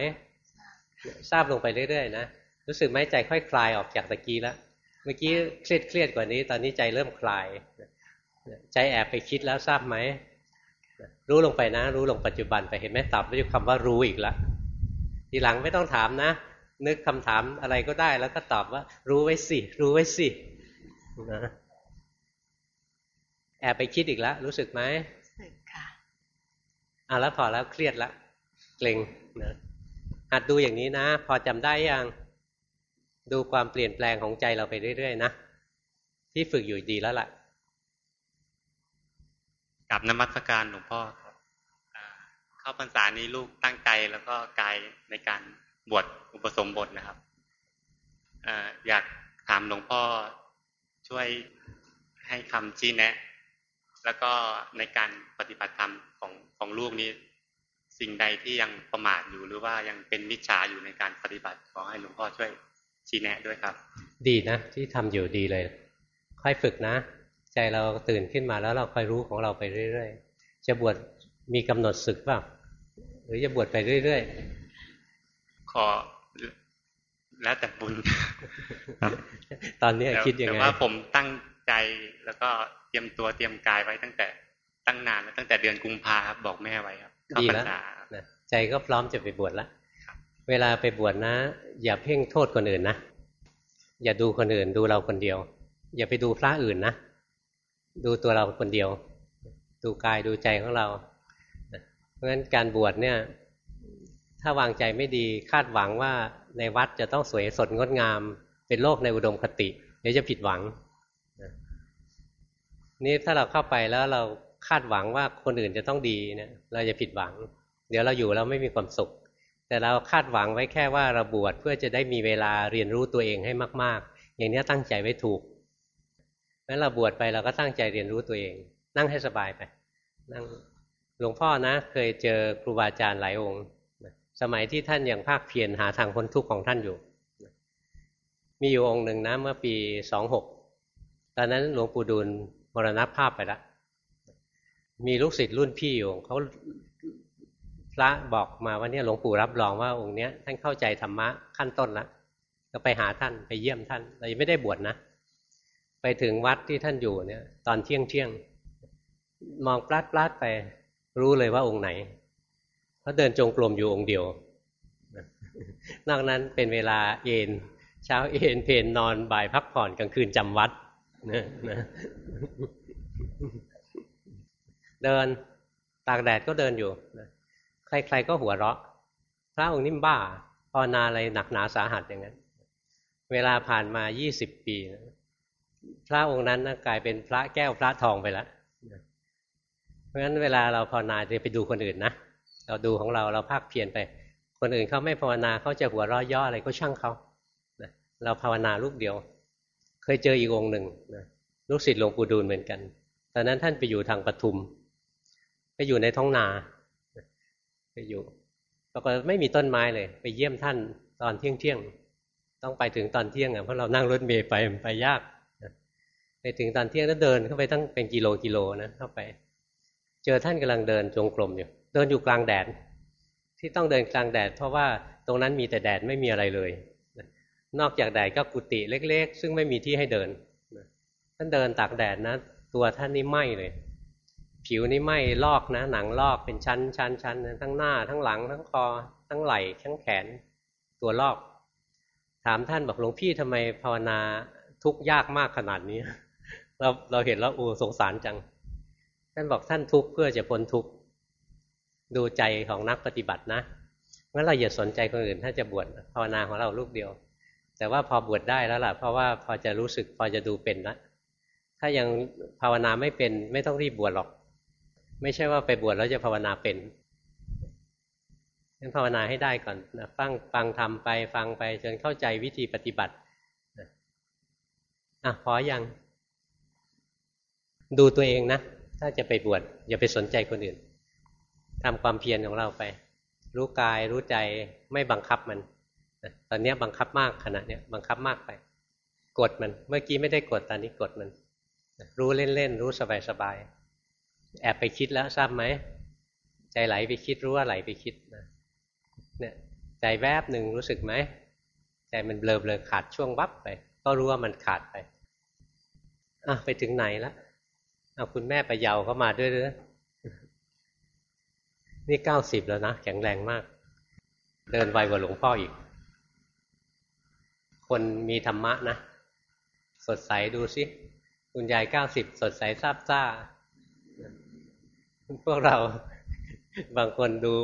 ทราบลงไปเรื่อยๆนะรู้สึกไหมใจค่อยคลายออกจากตะกี้แล้วเมื่อกี้เครียดเครียดกว่านี้ ตอนนี้ใจเริ่มคลาย ใจแอบไปคิดแล้วทราบไหมรู้ลงไปนะ รู้ลงปัจจุบันไปเห็นไหมตอบด้วยคำว่ารู้อีกแล้วทีหลังไม่ต้องถามนะ นึกคำถามอะไรก็ได้ แล้วก็ตอบว่า รู้ไว้สิ รู้ไว้สินะแอบไปคิดอีกแล้วรู้สึกไหม อะแล้วพอแล้วเครียดล้วเกรงนะหัดดูอย่างนี้นะ พอจำได้ยังดูความเปลี่ยนแปลงของใจเราไปเรื่อยๆนะที่ฝึกอยู่ดีแล้วล่ะกับนมัสการหลวงพ่อครับเข้าพรรษานี้ลูกตั้งใจแล้วก็กายในการบวชอุปสมบทนะครับอยากถามหลวงพ่อช่วยให้คำชี้แนะ แล้วก็ในการปฏิบัติธรรมของของลูกนี้ สิ่งใดที่ยังประมาทอยู่หรือว่ายังเป็นมิจฉาอยู่ในการปฏิบัติขอให้หลวงพ่อช่วยชี้แนะด้วยครับ ดีนะ ที่ทำอยู่ดีเลย ค่อยฝึกนะ ใจเราตื่นขึ้นมาแล้วเราค่อยรู้ของเราไปเรื่อยๆ จะบวชมีกำหนดศึกเปล่าหรือจะบวชไปเรื่อยๆ ขอแล้วแต่บุญตอนนี้คิดยังไงแต่ว่าผมตั้งใจแล้วก็เต รียมตัวเตรียมกายไว้ตั้งแต่ตั้งนานแล้วตั้งแต่เดือนกุมภาครับบอกแม่ไว้ครับดีแล้วใจก็พร้อมจะไปบวชละเวลาไปบวชนะ อย่าเพ่งโทษคนอื่นนะอย่าดูคนอื่นดูเราคนเดียว อย่าไปดูพระอื่นนะดูตัวเราคนเดียว ดูกายดูใจของเรา เพราะฉะนั้นการบวชเนี่ย ถ้าวางใจไม่ดีคาดหวังว่าในวัดจะต้องสวยสดงดงาม เป็นโลกในอุดมคติ เดี๋ยวจะผิดหวัง นี่ถ้าเราเข้าไปแล้วเราคาดหวังว่าคนอื่นจะต้องดีเนี่ยเราจะผิดหวัง เดี๋ยวเราอยู่เราไม่มีความสุข แต่เราคาดหวังไว้แค่ว่าเราบวชเพื่อจะได้มีเวลาเรียนรู้ตัวเองให้มาก ๆ อย่างนี้ตั้งใจไว้ถูกงั้นเราบวชไปเราก็ตั้งใจเรียนรู้ตัวเอง นั่งให้สบายไป นั่งหลวงพ่อนะ เคยเจอครูบาอาจารย์หลายองค์ สมัยที่ท่านยังภาคเพียรหาทางพ้นทุกข์ของท่านอยู่ มีอยู่องค์หนึ่งนะเมื่อปีสองหกตอนนั้นหลวงปู่ดูล มรณภาพไปแล้วมีลูกศิษย์รุ่นพี่อยู่เขาพระบอกมาว่าเนี่ยหลวงปู่รับรองว่าองค์เนี้ยท่านเข้าใจธรรมะขั้นต้นแล้วก็ไปหาท่านไปเยี่ยมท่านเรายังไม่ได้บวชนะ ไปถึงวัดที่ท่านอยู่เนี่ย ตอนเที่ยงเที่ยงมองปลาดปลาดไปรู้เลยว่าองค์ไหนเขาเดินจงกรมอยู่องค์เดียวนอกนั้นเป็นเวลาเอนเช้าเอนเพนนอนบ่ายพักผ่อนกลางคืนจำวัด นะนะเดินตากแดดก็เดินอยู่นะใคร ๆ ก็หัวเราะ พระองค์นิ่มบ้าภาวนาอะไรหนักหนาสาหัสอย่างนั้น เวลาผ่านมายี่สิบปีนะพระองค์นั้นนะกลายเป็นพระแก้วพระทองไปแล้วเพราะฉะนั้นเวลาเราภาวนาจะไปดูคนอื่นนะเราดูของเราเราภาคเพียรไป คนอื่นเขาไม่ภาวนาเขาจะหัวเราะย่ออะไรก็ช่างเขาเราภาวนาลูกเดียว เคยเจออีกองหนึ่งนะลูกศิษย์หลวงปู่ดูลเหมือนกัน ตอนนั้นท่านไปอยู่ทางปทุม ไปอยู่ในท้องนา ไปอยู่ปรากฏไม่มีต้นไม้เลย ไปเยี่ยมท่านตอนเที่ยงเที่ยง ต้องไปถึงตอนเที่ยงอะเพราะเรานั่งรถเมล์ไปไปยากไปถึงตอนเที่ยงแล้วเดินเข้าไปตั้งเป็นกิโลกิโลนะเข้าไป เจอท่านกำลังเดินจงกรมอยู่ เดินอยู่กลางแดดที่ต้องเดินกลางแดด เพราะว่าตรงนั้นมีแต่แดดไม่มีอะไรเลย นอกจากแดดก็กุฏิเล็ก ๆ ซึ่งไม่มีที่ให้เดินท่านเดินตากแดดนะ ตัวท่านนี่ไหม้เลย ผิวนี่ไหม้ลอกนะ หนังลอกเป็นชั้นชั้นชั้นทั้งหน้า ทั้งหลัง ทั้งคอ ทั้งไหล่ทั้งแขน ตัวลอก ถามท่านบอกหลวงพี่ทำไมภาวนาทุกยากมากขนาดนี้ เราเราเห็นแล้วโอ้สงสารจัง ท่านบอกท่านทุกเพื่อจะพ้นทุกดูใจของนักปฏิบัตินะงั้นเราอย่าสนใจคนอื่นถ้าจะบวชภาวนาของเราลูกเดียว แต่ว่าพอบวชได้แล้วล่ะ เพราะว่าพอจะรู้สึกพอจะดูเป็นแล้วถ้ายังภาวนาไม่เป็น ไม่ต้องรีบบวชหรอก ไม่ใช่ว่าไปบวชแล้วจะภาวนาเป็นงั้นภาวนาให้ได้ก่อนนะฟังฟังทำไปฟังไปจนเข้าใจวิธีปฏิบัติอะพออยัง ดูตัวเองนะ ถ้าจะไปบวชอย่าไปสนใจคนอื่นทำความเพียรของเราไป รู้กายรู้ใจไม่บังคับมัน ตอนนี้บังคับมากขณะนี้บังคับมากไป กดมัน เมื่อกี้ไม่ได้กดตอนนี้กดมันรู้เล่นๆรู้สบายๆแอบไปคิดแล้วทราบไหมใจไหลไปคิดรู้ว่าไหลไปคิดนะเนี่ยใจแวบหนึ่งรู้สึกไหมใจมันเบลอเบลอขาดช่วงวับไป ก็รู้ว่ามันขาดไปอะไปถึงไหนละเอาคุณแม่ไปเยาเข้ามาด้วยเลยนี่เก้าสิบแล้วนะแข็งแรงมาก เดินไวกว่าหลวงพ่ออีก คนมีธรรมะนะ สดใสดูสิคุณยายเก้าสิบสดใสซาบซ่า พวกเราบางคนดู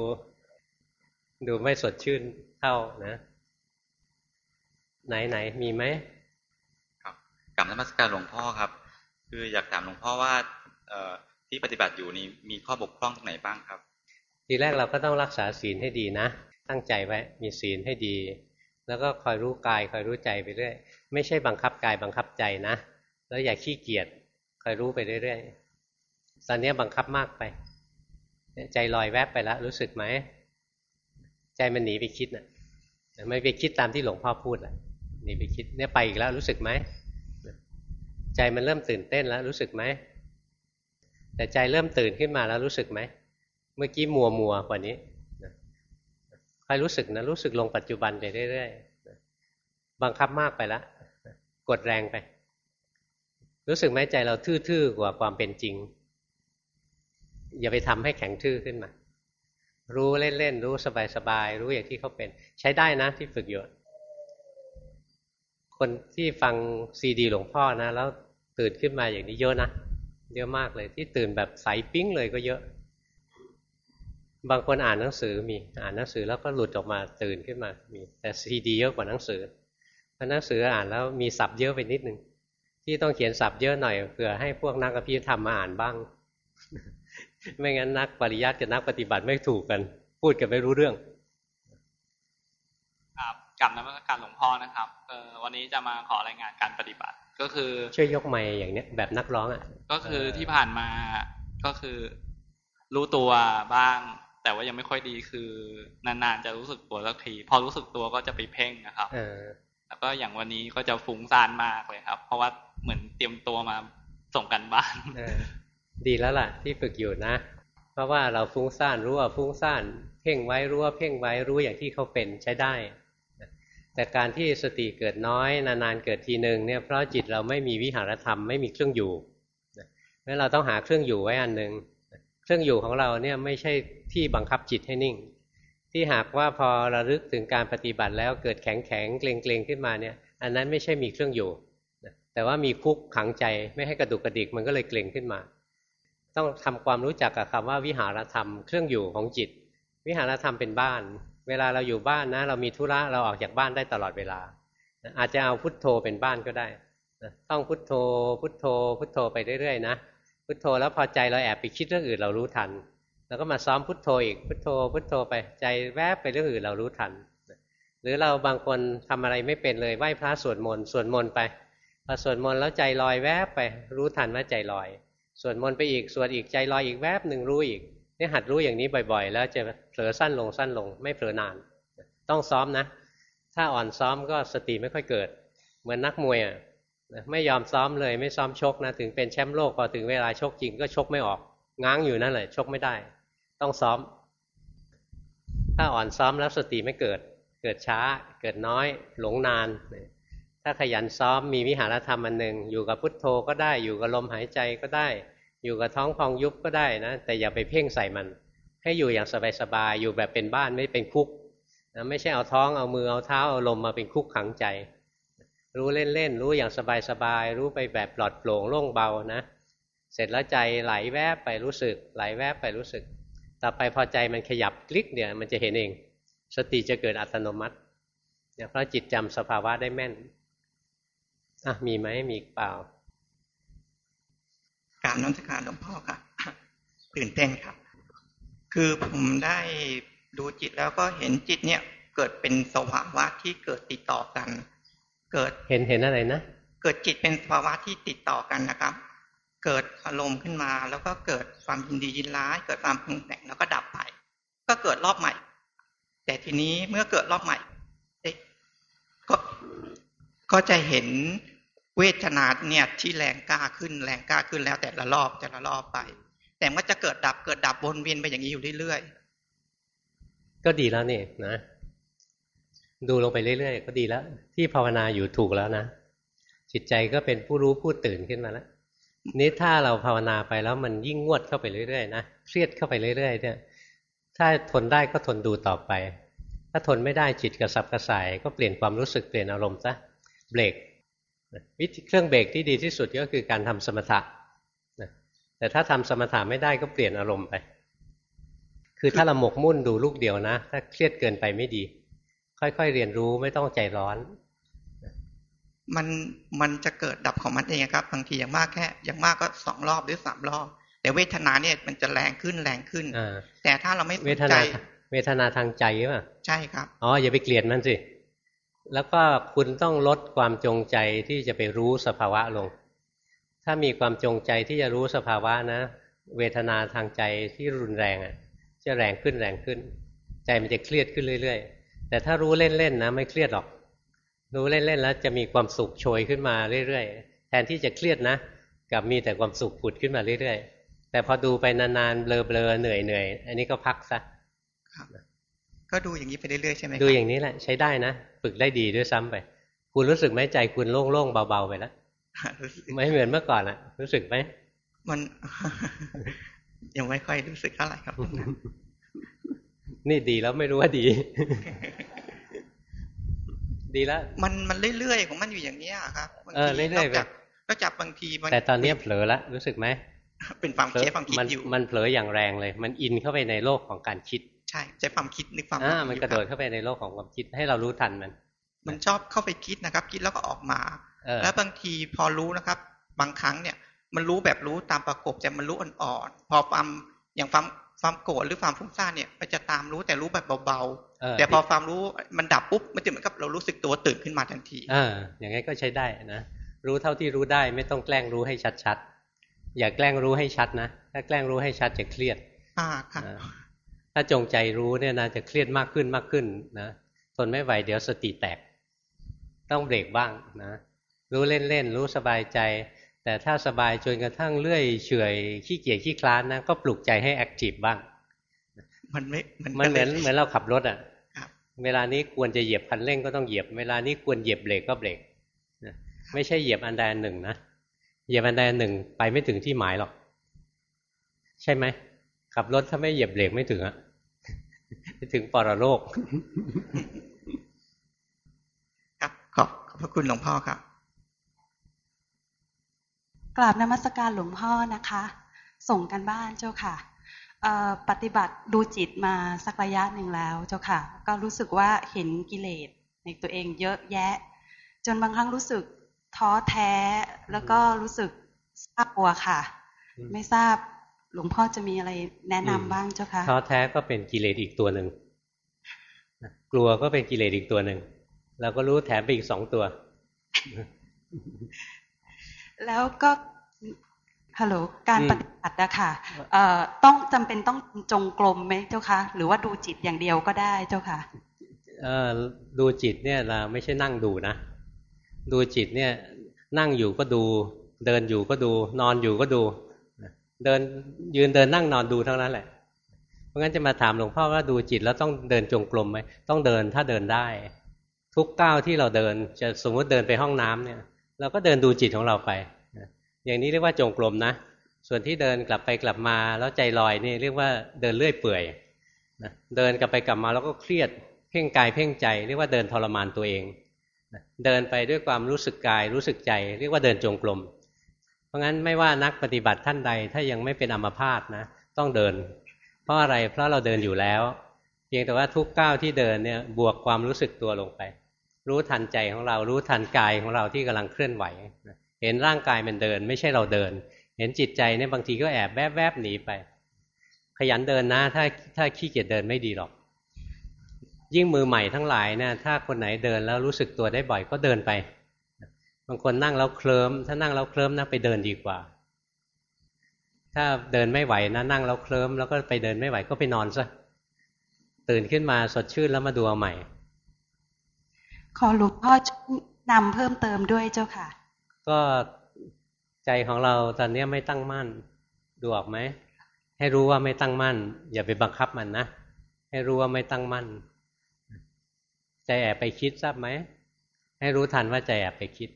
ดูไม่สดชื่นเท่านะ ไหนไหนมีไหมครับกลับนมัสการหลวงพ่อครับ คืออยากถามหลวงพ่อว่าที่ปฏิบัติอยู่นี้มีข้อบกพร่องตรงไหนบ้างครับ ทีแรกเราก็ต้องรักษาศีลให้ดีนะ ตั้งใจไว้มีศีลให้ดี แล้วก็คอยรู้กายคอยรู้ใจไปเรื่อยไม่ใช่บังคับกายบังคับใจนะ แล้วอย่าขี้เกียจคอยรู้ไปเรื่อยๆตอนนี้บังคับมากไป ใจลอยแวบไปแล้วรู้สึกไหมใจมันหนีไปคิดนะ่ะไม่ไปคิดตามที่หลวงพ่อพูดแหละหนีไปคิดเนี่ยไปอีกแล้วรู้สึกไหมใจมันเริ่มตื่นเต้นแล้วรู้สึกไหมแต่ใจเริ่มตื่นขึ้นมาแล้วรู้สึกไหมเมื่อกี้มัวมัวกว่านี้ คอยรู้สึกนะรู้สึกลงปัจจุบันไปเรื่อยๆบังคับมากไปแล้วกดแรงไป รู้สึกไหมใจเราทื่อๆกว่าความเป็นจริง อย่าไปทำให้แข็งทื่อขึ้นมา รู้เล่นๆรู้สบายๆรู้อย่างที่เขาเป็น ใช้ได้นะที่ฝึกอยู่คนที่ฟังซีดีหลวงพ่อนะ แล้วตื่นขึ้นมาอย่างนี้เยอะนะเยอะมากเลยที่ตื่นแบบใสปิ้งเลยก็เยอะ บางคนอ่านหนังสือมีอ่านหนังสือแล้วก็หลุดออกมาตื่นขึ้นมามี แต่ซีดีเยอะกว่าหนังสือเพราะหนังสืออ่านแล้วมีศัพท์เยอะไปนิดนึงที่ต้องเขียนศัพท์เยอะหน่อยเผื่อให้พวกนักอภิธรรมมาอ่านบ้าง ไม่งั้นนักปริยัติกับนักปฏิบัติไม่ถูกกัน พูดกันไม่รู้เรื่อง ครับกลับนมัสการหลวงพ่อนะครับเออวันนี้จะมาขอรายงานการปฏิบัติ ก็คือช่วยยกไม้อย่างเนี้ยแบบนักร้องอะก็คือที่ผ่านมาก็คือรู้ตัวบ้าง แต่ว่ายังไม่ค่อยดีคือนานๆจะรู้สึกตัวสักทีพอรู้สึกตัวก็จะไปเพ่งนะครับแล้วก็อย่างวันนี้ก็จะฟุ้งซ่านมากเลยครับ เพราะว่าเหมือนเตรียมตัวมาส่งกันบ้านดีแล้วล่ะ ที่ฝึกอยู่นะ เพราะว่าเราฟุ้งซ่านรู้ว่าฟุ้งซ่านเพ่งไว้รู้ว่าเพ่งไว้รู้อย่างที่เขาเป็นใช้ได้แต่การที่สติเกิดน้อยนานๆเกิดทีหนึ่งเนี่ยเพราะจิตเราไม่มีวิหารธรรมไม่มีเครื่องอยู่เพราะเราต้องหาเครื่องอยู่ไว้อันหนึ่ง เครื่องอยู่ของเราเนี่ยไม่ใช่ที่บังคับจิตให้นิ่ง ที่หากว่าพอระลึกถึงการปฏิบัติแล้วเกิดแข็งแข็งเกรงเกรงขึ้นมาเนี่ยอันนั้นไม่ใช่มีเครื่องอยู่ แต่ว่ามีคุกขังใจไม่ให้กระดุกกระดิกมันก็เลยเกรงขึ้นมา ต้องทำความรู้จักกับคำว่าวิหารธรรมเครื่องอยู่ของจิต วิหารธรรมเป็นบ้าน เวลาเราอยู่บ้านนะ เรามีธุระเราออกจากบ้านได้ตลอดเวลา อาจจะเอาพุทโธเป็นบ้านก็ได้ต้องพุทโธพุทโธพุทโธไปเรื่อยๆนะ พุทโธแล้วพอใจเราแอบไปคิดเรื่องอื่นเรารู้ทัน แล้วก็มาซ้อมพุทโธอีกพุทโธ พุทโธไปใจแวบไปเรื่องอื่นเรารู้ทัน หรือเราบางคนทำอะไรไม่เป็นเลยไหว้พระสวดมนต์สวดมนต์ไปพอสวดมนต์แล้วใจลอยแวบไปรู้ทันว่าใจลอยสวดมนต์ไปอีกสวดอีกใจลอยอีกแวบหนึ่งรู้อีกนี่หัดรู้อย่างนี้บ่อย ๆ แล้วจะเผลอสั้นลงสั้นลง ไม่เผลอนาน ต้องซ้อมนะ ถ้าอ่อนซ้อมก็สติไม่ค่อยเกิด เหมือนนักมวยอะ ไม่ยอมซ้อมเลยไม่ซ้อมชกนะถึงเป็นแชมป์โลกพอถึงเวลาชกจริงก็ชกไม่ออก ง้างอยู่นั่นแหละชกไม่ได้ ต้องซ้อม ถ้าอ่อนซ้อมแล้วสติไม่เกิด เกิดช้า เกิดน้อย หลงนาน ถ้าขยันซ้อมมีวิหารธรรมอันหนึ่งอยู่กับพุทโธก็ได้อยู่กับลมหายใจก็ได้ อยู่กับท้องพองยุบก็ได้นะ แต่อย่าไปเพ่งใส่มัน ให้อยู่อย่างสบายๆอยู่แบบเป็นบ้านไม่เป็นคุกนะไม่ใช่เอาท้องเอามือเอาเท้าเอาลมมาเป็นคุกขังใจ รู้เล่นๆรู้อย่างสบายๆรู้ไปแบบปลอดโปร่งโล่งเบานะ เสร็จแล้วใจไหลแวบไปรู้สึก ไหลแวบไปรู้สึก ต่อไปพอใจมันขยับคลิกเนี่ยมันจะเห็นเอง สติจะเกิดอัตโนมัติเนี่ยเพราะจิตจำสภาวะได้แม่นอะมีไหมมีเปล่า การนักการหลวงพ่อครับตื่นเต้นครับ คือผมได้ดูจิตแล้วก็เห็นจิตเนี่ยเกิดเป็นสภาวะที่เกิดติดต่อกัน เกิดเห็นเห็นอะไรนะเกิดจิตเป็นสภาวะที่ติดต่อกันนะครับ เกิดอารมณ์ขึ้นมา แล้วก็เกิดความยินดียินร้าย เกิดความพึงแต่งแล้วก็ดับไป ก็เกิดรอบใหม่ แต่ทีนี้เมื่อเกิดรอบใหม่ก็ก็จะเห็นเวทนาเนี่ยที่แรงกล้าขึ้นแรงกล้าขึ้นแล้วแต่ละรอบแต่ละรอบไป แต่มันจะเกิดดับเกิดดับวนเวียนไปอย่างนี้อยู่เรื่อยๆก็ดีแล้วนี่นะ ดูลงไปเรื่อยๆ ก็ดีแล้ว ที่ภาวนาอยู่ถูกแล้วนะ จิตใจก็เป็นผู้รู้ผู้ตื่นขึ้นมาแล้วนี้ถ้าเราภาวนาไปแล้วมันยิ่งงวดเข้าไปเรื่อยๆนะเครียดเข้าไปเรื่อย ๆ เนี่ย ถ้าทนได้ก็ทนดูต่อไป ถ้าทนไม่ได้จิตกระสับกระส่ายก็เปลี่ยนความรู้สึกเปลี่ยนอารมณ์ซะเบรกวิธีเครื่องเบรกที่ดีที่สุดก็คือการทำสมถะแต่ถ้าทำสมถะไม่ได้ก็เปลี่ยนอารมณ์ไป คือถ้าเราหมกมุ่นดูลูกเดียวนะ ถ้าเครียดเกินไปไม่ดี ค่อยๆเรียนรู้ไม่ต้องใจร้อน มันมันจะเกิดดับของมันเองครับบางทีอย่างมากแค่อย่างมากก็สองรอบหรือสามรอบแต่เวทนาเนี่ยมันจะแรงขึ้นแรงขึ้นแต่ถ้าเราไม่เวทนาเวทนาทางใจป่ะใช่ครับอ๋ออย่าไปเกลียดมันสิแล้วก็คุณต้องลดความจงใจที่จะไปรู้สภาวะลง ถ้ามีความจงใจที่จะรู้สภาวะนะ เวทนาทางใจที่รุนแรงอะ จะแรงขึ้นแรงขึ้น ใจมันจะเครียดขึ้นเรื่อยๆ แต่ถ้ารู้เล่นๆนะไม่เครียดหรอก รู้เล่นๆแล้วจะมีความสุขโชยขึ้นมาเรื่อยๆ แทนที่จะเครียดนะกับมีแต่ความสุขผุดขึ้นมาเรื่อยๆ แต่พอดูไปนานๆเบลอๆเหนื่อยๆ อันนี้ก็พักซะก็ดูอย่างนี้ไปเรื่อยๆใช่ไหมดูอย่างนี้แหละใช้ได้นะฝึกได้ดีด้วยซ้ำไป คุณรู้สึกไหมใจคุณโล่งๆเบาๆไปแล้วไม่เหมือนเมื่อก่อนอะรู้สึกไหมมันยังไม่ค่อยรู้สึกเท่าไหร่ครับ นี่ดีแล้วไม่รู้ว่าดี ดีแล้ว มันมันเรื่อยๆของมันอยู่อย่างนี้ครับเออเรื่อยๆแบบก็จับบางทีแต่ตอนนี้เผลอละรู้สึกไหมเป็นความคิดความคิดอยู่มันเผลออย่างแรงเลย มันอินเข้าไปในโลกของการคิด ใช่ใช้ความคิดนึกความอ่ามันกระโดดเข้าไปในโลกของความคิดให้เรารู้ทันมัน มันชอบเข้าไปคิดนะครับ คิดแล้วก็ออกมา แล้วบางทีพอรู้นะครับ บางครั้งเนี่ย มันรู้แบบรู้ตามประกบแต่มันรู้อ่อนๆพอความอย่างความ ความโกรธหรือความฟุ้งซ่านเนี่ยมันจะตามรู้แต่รู้แบบเบาๆแต่พอความรู้มันดับปุ๊บมันจะเหมือนกับเรารู้สึกตัวตื่นขึ้นมาทันทีอ่าอย่างงี้ก็ใช้ได้นะรู้เท่าที่รู้ได้ไม่ต้องแกล้งรู้ให้ชัดๆอย่าแกล้งรู้ให้ชัดนะถ้าแกล้งรู้ให้ชัดจะเครียด อ่าค่ะถ้าจงใจรู้เนี่ยนะจะเครียดมากขึ้นมากขึ้นนะทนไม่ไหวเดี๋ยวสติแตก ต้องเบรกบ้างนะรู้เล่นๆรู้สบายใจ แต่ถ้าสบายจนกระทั่งเลื่อยเฉยขี้เกียจขี้คลานนะก็ปลุกใจให้แอคทีฟบ้าง มันไม่มันเหมือนเหมือนเราขับรถอะเวลานี้ควรจะเหยียบคันเร่งก็ต้องเหยียบ เวลานี้ควรเหยียบเบรกก็เบรกไม่ใช่เหยียบอันใดอันหนึ่งนะเหยียบอันใดอันหนึ่งไปไม่ถึงที่หมายหรอก ใช่ไหมขับรถถ้าไม่เหยียบเบรกไม่ถึงอะไปถึงปรโลก ครับขอบขอบพระคุณหลวงพ่อครับ กราบนมัสการหลวงพ่อนะคะ ส่งกันบ้านเจ้าค่ะปฏิบัติดูจิตมาสักระยะหนึ่งแล้วเจ้าค่ะ ก็รู้สึกว่าเห็นกิเลสในตัวเองเยอะแยะ จนบางครั้งรู้สึกท้อแท้แล้วก็รู้สึกทราบกลัวค่ะ ไม่ทราบหลวงพ่อจะมีอะไรแนะนำบ้างเจ้าคะท้อแท้ก็เป็นกิเลสอีกตัวหนึ่งกลัวก็เป็นกิเลสอีกตัวหนึ่งเราก็รู้แถมไปอีกสองตัว แล้วก็ฮัลโหลการปฏิบัติอะค่ะต้องจำเป็นต้องจงกรมไหมเจ้าคะหรือว่าดูจิตอย่างเดียวก็ได้เจ้าค่ะดูจิตเนี่ยเราไม่ใช่นั่งดูนะ ดูจิตเนี่ยนั่งอยู่ก็ดู เดินอยู่ก็ดู นอนอยู่ก็ดู เดินยืนเดินนั่งนอนดูทั้งนั้นแหละ เพราะงั้นจะมาถามหลวงพ่อว่าดูจิตแล้วต้องเดินจงกรมไหมต้องเดินถ้าเดินได้ ทุกก้าวที่เราเดินจะสมมติเดินไปห้องน้ำเนี่ย เราก็เดินดูจิตของเราไป อย่างนี้เรียกว่าจงกรมนะ ส่วนที่เดินกลับไปกลับมาแล้วใจลอยนี่เรียกว่าเดินเลื่อยเปื่อยเดินกลับไปกลับมาแล้วก็เครียดเพ่งกายเพ่งใจเรียกว่าเดินทรมานตัวเองเดินไปด้วยความรู้สึกกายรู้สึกใจ เรียกว่าเดินจงกรมเพราะงั้นไม่ว่านักปฏิบัติท่านใดถ้ายังไม่เป็นอัมพาตนะต้องเดิน เพราะอะไรเพราะเราเดินอยู่แล้ว เพียงแต่ว่าทุกก้าวที่เดินเนี่ยบวกความรู้สึกตัวลงไป รู้ทันใจของเรา รู้ทันกายของเราที่กำลังเคลื่อนไหว เห็นร่างกายมันเดิน ไม่ใช่เราเดิน เห็นจิตใจเนี่ยบางทีก็แอบแวบแวบหนีไป ขยันเดินนะ ถ้าถ้าขี้เกียจเดินไม่ดีหรอก ยิ่งมือใหม่ทั้งหลายเนี่ยถ้าคนไหนเดินแล้วรู้สึกตัวได้บ่อยก็เดินไป บางคนนั่งแล้วเคลิ้ม ถ้านั่งแล้วเคลิ้มนะไปเดินดีกว่า ถ้าเดินไม่ไหวนะนั่งแล้วเคลิ้มแล้วก็ไปเดินไม่ไหวก็ไปนอนซะตื่นขึ้นมาสดชื่นแล้วมาดูเอาใหม่ ขอหลวงพ่อนำเพิ่มเติมด้วยเจ้าค่ะ ก็ใจของเราตอนนี้ไม่ตั้งมั่นดูออกไหมให้รู้ว่าไม่ตั้งมั่น อย่าไปบังคับมันนะให้รู้ว่าไม่ตั้งมั่น ใจแอบไปคิดทราบไหมให้รู้ทันว่าใจแอบไปคิด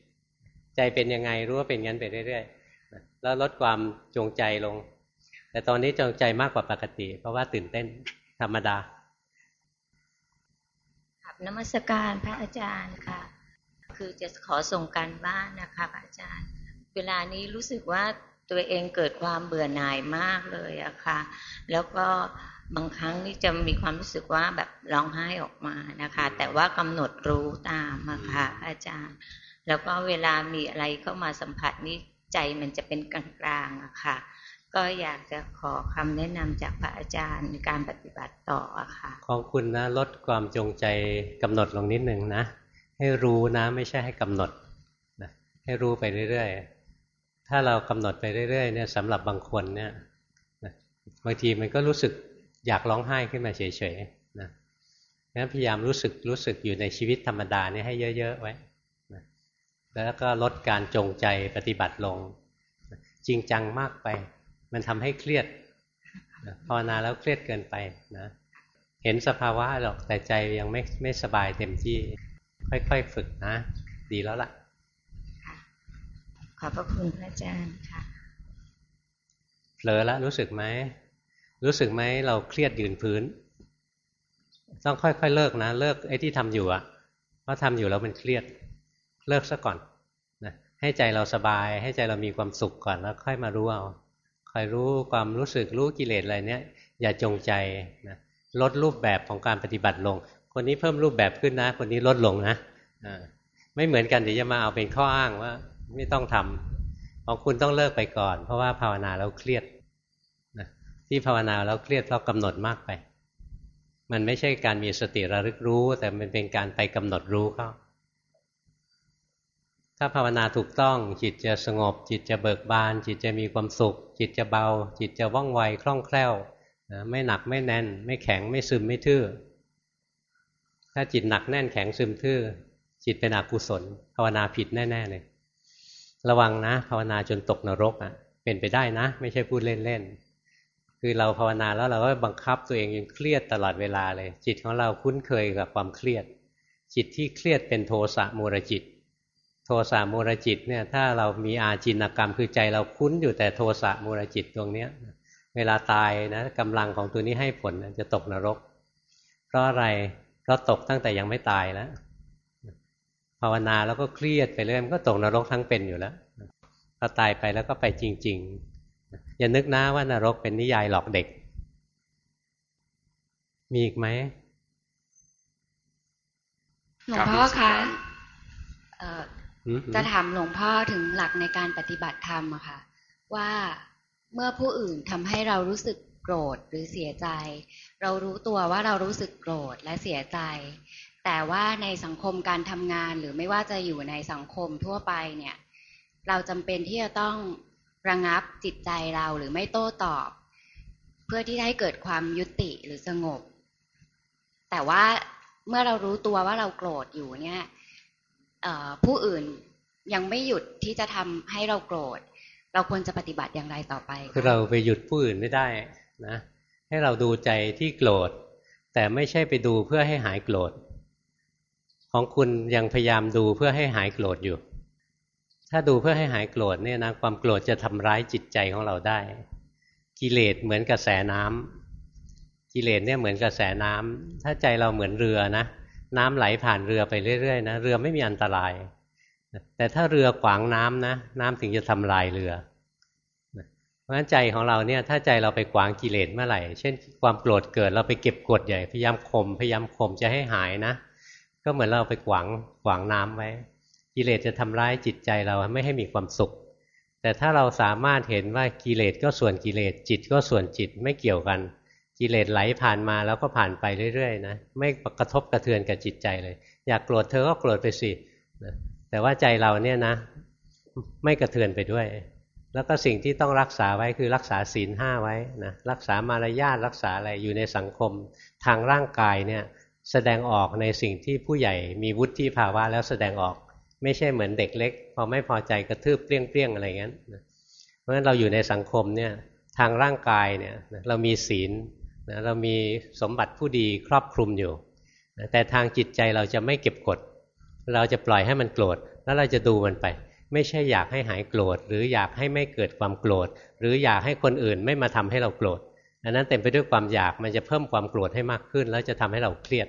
ใจเป็นยังไงรู้ว่าเป็นงั้นไปเรื่อยๆแล้วลดความจงใจลง แต่ตอนนี้จงใจมากกว่าปกติ เพราะว่าตื่นเต้นธรรมดา นมัสการพระอาจารย์ค่ะ คือจะขอส่งการบ้านนะคะพระอาจารย์ เวลานี้รู้สึกว่าตัวเองเกิดความเบื่อหน่ายมากเลยอะค่ะ แล้วก็บางครั้งนี่จะมีความรู้สึกว่าแบบร้องไห้ออกมานะคะ แต่ว่ากำหนดรู้ตามอะค่ะอาจารย์ แล้วก็เวลามีอะไรเข้ามาสัมผัสนี่ใจมันจะเป็นกลางๆอะค่ะ ก็อยากจะขอคำแนะนำจากพระอาจารย์ในการปฏิบัติต่อค่ะ ของคุณนะลดความจงใจกำหนดลงนิดหนึ่งนะ ให้รู้นะไม่ใช่ให้กำหนดนะให้รู้ไปเรื่อยๆ ถ้าเรากำหนดไปเรื่อยๆเนี่ยสำหรับบางคนเนี่ยบางทีมันก็รู้สึกอยากร้องไห้ขึ้นมาเฉยๆนะงั้นพยายามรู้สึกรู้สึกอยู่ในชีวิตธรรมดานี่ให้เยอะๆไว้นะแล้วก็ลดการจงใจปฏิบัติลง จริงจังมากไป มันทำให้เครียดภาวนาแล้วเครียดเกินไปนะ เห็นสภาวะหรอกแต่ใจยังไม่ไม่สบายเต็มที่ ค่อยๆฝึกนะ ดีแล้วล่ะ ขอบพระคุณพระอาจารย์ค่ะเผลอแล้วรู้สึกไหมรู้สึกไหมเราเครียดยืนพื้น ต้องค่อยๆเลิกนะ เลิกไอ้ที่ทำอยู่อะเพราะทำอยู่แล้วมันเครียดเลิกซะก่อนนะให้ใจเราสบาย ให้ใจเรามีความสุขก่อนแล้วค่อยมารู้เอาค อยรู้ความรู้สึกรู้กิเลสอะไรเนี้ยอย่าจงใจนะลดรูปแบบของการปฏิบัติลง คนนี้เพิ่มรูปแบบขึ้นนะ คนนี้ลดลงนะไม่เหมือนกันเดี๋ยวจะมาเอาเป็นข้ออ้างว่า ไม่ต้องทำของคุณต้องเลิกไปก่อน เพราะว่าภาวนาแล้วเครียดนะที่ภาวนาแล้วเครียดเพราะกำหนดมากไป มันไม่ใช่การมีสติระลึกรู้ แต่มันเป็นการไปกำหนดรู้เข้า ถ้าภาวนาถูกต้องจิตจะสงบ จิตจะเบิกบาน จิตจะมีความสุข จิตจะเบา จิตจะว่องไวคล่องแคล่วนะไม่หนักไม่แน่น ไม่แข็งไม่ซึมไม่ทื่อ ถ้าจิตหนักแน่นแข็งซึมทื่อ จิตเป็นอกุศล ภาวนาผิดแน่ๆเลยระวังนะ ภาวนาจนตกนรกอะ เป็นไปได้นะ ไม่ใช่พูดเล่นๆคือเราภาวนาแล้วเราก็บังคับตัวเองยังเครียดตลอดเวลาเลย จิตของเราคุ้นเคยกับความเครียด จิตที่เครียดเป็นโทสะมูรจิต โทสะมูรจิตเนี่ยถ้าเรามีอาจินกรรมคือใจเราคุ้นอยู่แต่โทสะมูรจิตตรงเนี้ยเวลาตายนะกำลังของตัวนี้ให้ผลจะตกนรก เพราะอะไรเพราะตกตั้งแต่ยังไม่ตายแล้วภาวนาแล้วก็เครียดไปเรื่อยมันก็ตกนรกทั้งเป็นอยู่แล้วพอตายไปแล้วก็ไปจริง ๆ อย่านึกนะว่านรกเป็นนิยายหลอกเด็ก มีอีกไหมหลวงพ่อคะ จะถามหลวงพ่อถึงหลักในการปฏิบัติธรรมอะค่ะ ว่าเมื่อผู้อื่นทำให้เรารู้สึกโกรธหรือเสียใจ เรารู้ตัวว่าเรารู้สึกโกรธและเสียใจ แต่ว่าในสังคมการทำงานหรือไม่ว่าจะอยู่ในสังคมทั่วไปเนี่ย เราจำเป็นที่จะต้องระงับจิตใจเราหรือไม่โต้ตอบ เพื่อที่ให้เกิดความยุติหรือสงบ แต่ว่าเมื่อเรารู้ตัวว่าเราโกรธอยู่เนี่ย ผู้อื่นยังไม่หยุดที่จะทำให้เราโกรธ เราควรจะปฏิบัติอย่างไรต่อไป คือเราไปหยุดผู้อื่นไม่ได้นะ ให้เราดูใจที่โกรธ แต่ไม่ใช่ไปดูเพื่อให้หายโกรธ ของคุณยังพยายามดูเพื่อให้หายโกรธอยู่ ถ้าดูเพื่อให้หายโกรธเนี่ยนะความโกรธจะทำร้ายจิตใจของเราได้ กิเลสเหมือนกระแสน้ำกิเลสเนี่ยเหมือนกระแสน้ำถ้าใจเราเหมือนเรือนะ น้ำไหลผ่านเรือไปเรื่อยๆนะเรือไม่มีอันตราย แต่ถ้าเรือขวางน้ำนะ น้ำถึงจะทำลายเรือเพราะฉะนั้นใจของเราเนี่ยถ้าใจเราไปขวางกิเลสเมื่อไหร่ เช่นความโกรธเกิดเราไปเก็บกดใหญ่พยายามข่มพยายามข่มจะให้หายนะ ก็เหมือนเราไปขวางขวางน้ำไว้ กิเลสจะทำร้ายจิตใจเราไม่ให้มีความสุข แต่ถ้าเราสามารถเห็นว่ากิเลสก็ส่วนกิเลสจิตก็ส่วนจิตไม่เกี่ยวกัน กิเลสไหลผ่านมาแล้วก็ผ่านไปเรื่อยๆนะไม่กระทบกระเทือนกับจิตใจเลย อยากโกรธเธอก็โกรธไปสิแต่ว่าใจเราเนี่ยนะ ไม่กระเทือนไปด้วย แล้วก็สิ่งที่ต้องรักษาไว้คือรักษาศีลห้าไว้นะรักษามารยาทรักษาอะไรอยู่ในสังคม ทางร่างกายเนี่ยแสดงออกในสิ่งที่ผู้ใหญ่มีวุฒิภาวะแล้วแสดงออกไม่ใช่เหมือนเด็กเล็ก พอไม่พอใจกระทืบเปรี้ยงๆอะไรเงี้ยเพราะฉะนั้นเราอยู่ในสังคมเนี่ยทางร่างกายเนี่ยเรามีศีล นะเรามีสมบัติผู้ดีครอบคลุมอยู่แต่ทางจิตใจเราจะไม่เก็บกด เราจะปล่อยให้มันโกรธ แล้วเราจะดูมันไป ไม่ใช่อยากให้หายโกรธ หรืออยากให้ไม่เกิดความโกรธ หรืออยากให้คนอื่นไม่มาทำให้เราโกรธอันนั้นเต็มไปด้วยความอยากมันจะเพิ่มความโกรธให้มากขึ้น แล้วจะทำให้เราเครียด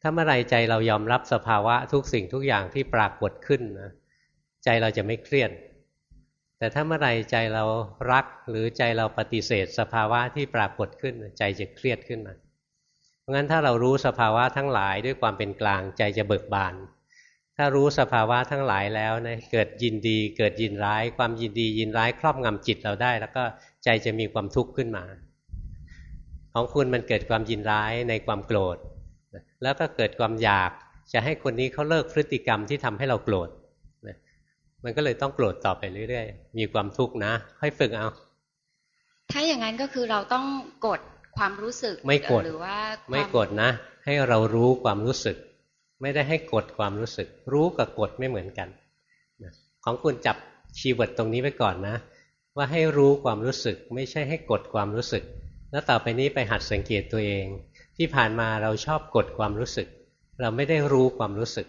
ถ้าเมื่อไรใจเรายอมรับสภาวะทุกสิ่งทุกอย่างที่ปรากฏขึ้นนะใจเราจะไม่เครียด แต่ถ้าเมื่อไรใจเรารักหรือใจเราปฏิเสธ สภาวะที่ปรากฏขึ้นใจจะเครียดขึ้นมา เพราะงั้นถ้าเรารู้สภาวะทั้งหลายด้วยความเป็นกลางใจจะเบิกบาน ถ้ารู้สภาวะทั้งหลายแล้วนะเกิดยินดี เกิดยินร้าย ความยินดียินร้ายครอบงำจิตเราได้ แล้วก็ใจจะมีความทุกข์ขึ้นมา ของคุณมันเกิดความยินร้ายในความโกรธ แล้วก็เกิดความอยากจะให้คนนี้เขาเลิกพฤติกรรมที่ทำให้เราโกรธ มันก็เลยต้องโกรธต่อไปเรื่อยๆ มีความทุกข์นะ ค่อยฝึกเอา ถ้าอย่างนั้นก็คือเราต้องกดความรู้สึกไม่กดหรือว่าไม่กดนะ ให้เรารู้ความรู้สึก ไม่ได้ให้กดความรู้สึก รู้กับกดไม่เหมือนกันของคุณจับชีวิตตรงนี้ไว้ก่อนนะ ว่าให้รู้ความรู้สึก ไม่ใช่ให้กดความรู้สึก แล้วต่อไปนี้ไปหัดสังเกตตัวเอง ที่ผ่านมาเราชอบกดความรู้สึก เราไม่ได้รู้ความรู้สึก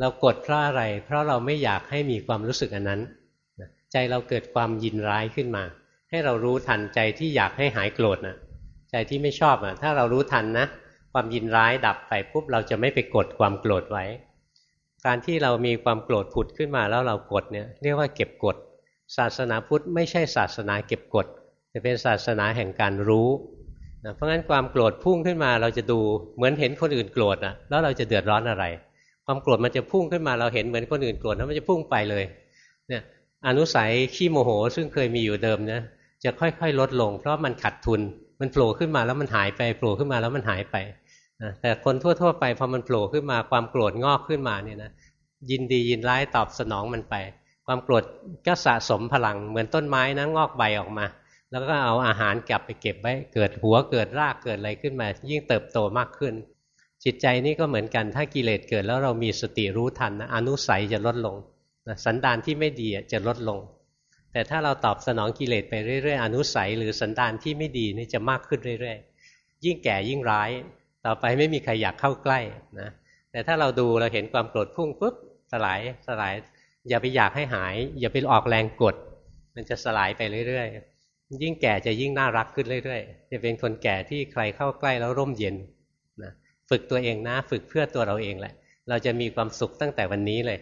เรากดเพราะอะไร เพราะเราไม่อยากให้มีความรู้สึกอันนั้น ใจเราเกิดความยินร้ายขึ้นมา ให้เรารู้ทันใจที่อยากให้หายโกรธนะใจที่ไม่ชอบอะ ถ้าเรารู้ทันนะความยินร้ายดับไปปุ๊บเราจะไม่ไปกดความโกรธไว้ การที่เรามีความโกรธผุดขึ้นมาแล้วเรากดเนี่ยเรียกว่าเก็บกด ศาสนาพุทธไม่ใช่ศาสนาเก็บกดจะเป็นศาสนาแห่งการรู้นะเพราะงั้นความโกรธพุ่งขึ้นมาเราจะดูเหมือนเห็นคนอื่นโกรธนะแล้วเราจะเดือดร้อนอะไร ความโกรธมันจะพุ่งขึ้นมาเราเห็นเหมือนคนอื่นโกรธแล้วมันจะพุ่งไปเลย เนี่ย อนุสัยขี้โมโห ซึ่งเคยมีอยู่เดิมนะจะค่อยๆ ลดลง เพราะมันขัดทุนมันโผล่ขึ้นมาแล้วมันหายไปโผล่ขึ้นมาแล้วมันหายไปนะแต่คนทั่วๆไปพอมันโผล่ขึ้นมาความโกรธงอกขึ้นมาเนี่ยนะยินดียินร้ายตอบสนองมันไป ความโกรธก็สะสมพลังเหมือนต้นไม้นะงอกใบออกมา แล้วก็เอาอาหารกลับไปเก็บไว้ เกิดหัวเกิดรากเกิดอะไรขึ้นมา ยิ่งเติบโตมากขึ้น จิตใจนี่ก็เหมือนกัน ถ้ากิเลสเกิดแล้วเรามีสติรู้ทันนะอนุสัยจะลดลงนะสันดานที่ไม่ดีจะลดลง แต่ถ้าเราตอบสนองกิเลสไปเรื่อยๆ อนุสัยหรือสันดานที่ไม่ดีนี่จะมากขึ้นเรื่อยๆ ยิ่งแก่ยิ่งร้าย ต่อไปไม่มีใครอยากเข้าใกล้นะแต่ถ้าเราดูเราเห็นความโกรธพุ่งปุ๊บสลายสลาย อย่าไปอยากให้หาย อย่าไปออกแรงกด มันจะสลายไปเรื่อยๆ ยิ่งแก่จะยิ่งน่ารักขึ้นเรื่อยๆ จะเป็นคนแก่ที่ใครเข้าใกล้แล้วร่มเย็น ฝึกตัวเองนะ ฝึกเพื่อตัวเราเองแหละ เราจะมีความสุขตั้งแต่วันนี้เลย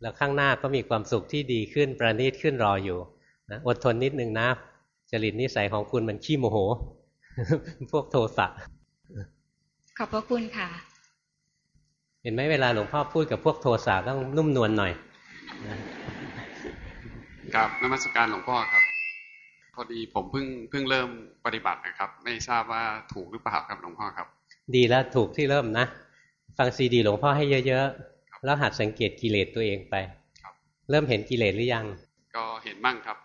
แล้วข้างหน้าก็มีความสุขที่ดีขึ้นประณีตขึ้นรออยู่นะอดทนนิดนึงนะ จริตนิสัยของคุณมันขี้โมโห พวกโทสะขอบพระคุณค่ะ เห็นไหมเวลาหลวงพ่อพูดกับพวกโทสะต้องนุ่มนวลหน่อยครับนมัสการหลวงพ่อครับ พอดีผมเพิ่งเพิ่งเริ่มปฏิบัตินะครับ ไม่ทราบว่าถูกหรือเปล่าครับหลวงพ่อครับ ดีแล้วถูกที่เริ่มนะ ฟังซีดีหลวงพ่อให้เยอะๆ แล้วหัดสังเกตกิเลสตัวเองไป เริ่มเห็นกิเลสหรือยัง ก็เห็นบ้างครับ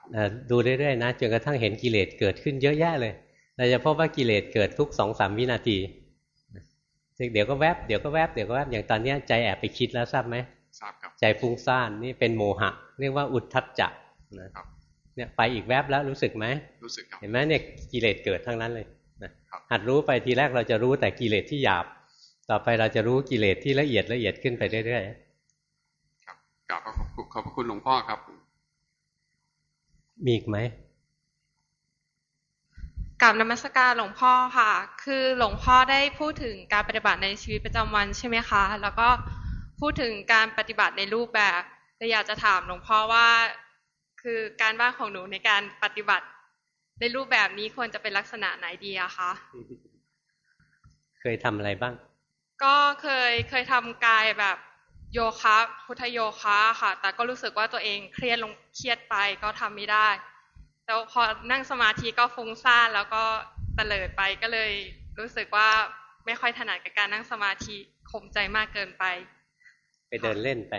ดูเรื่อยๆนะจนกระทั่งเห็นกิเลสเกิดขึ้นเยอะแยะเลยเราจะพบว่ากิเลสเกิดทุกสองสามวินาทีเดี๋ยวก็แวบเดี๋ยวก็แวบเดี๋ยวก็แวบอย่างตอนนี้ใจแอบไปคิดแล้วทราบไหมทราบครับใจฟุ้งซ่านนี่เป็นโมหะ เรียกว่าอุทธัจจะนะครับเนี่ยไปอีกแวบแล้วรู้สึกไหมรู้สึกครับเห็นไหมเนี่ยกิเลสเกิดทั้งนั้นเลยนะ หัดรู้ไปทีแรกเราจะรู้แต่กิเลสที่หยาบ ต่อไปเราจะรู้กิเลสที่ละเอียดละเอียดขึ้นไปเรื่อยๆครับกราบขอบคุณหลวงพ่อครับ มีอีกไหมกับนมัสการหลวงพ่อค่ะ คือหลวงพ่อได้พูดถึงการปฏิบัติในชีวิตประจำวันใช่ไหมคะ แล้วก็พูดถึงการปฏิบัติในรูปแบบแต่อยากจะถามหลวงพ่อว่า คือการบ้านของหนูในการปฏิบัติ ในรูปแบบนี้ควรจะเป็นลักษณะไหนดีอะคะเคยทำอะไรบ้าง ก็เคยเคยทำกายแบบโยคะพุทธโยคะค่ะ แต่ก็รู้สึกว่าตัวเองเครียดลงเครียดไปก็ทำไม่ได้แล้วพอนั่งสมาธิก็ฟุ้งซ่านแล้วก็เตลิดไปก็เลยรู้สึกว่าไม่ค่อยถนัดกับการนั่งสมาธิข่มใจมากเกินไป ไปเดินเล่นไป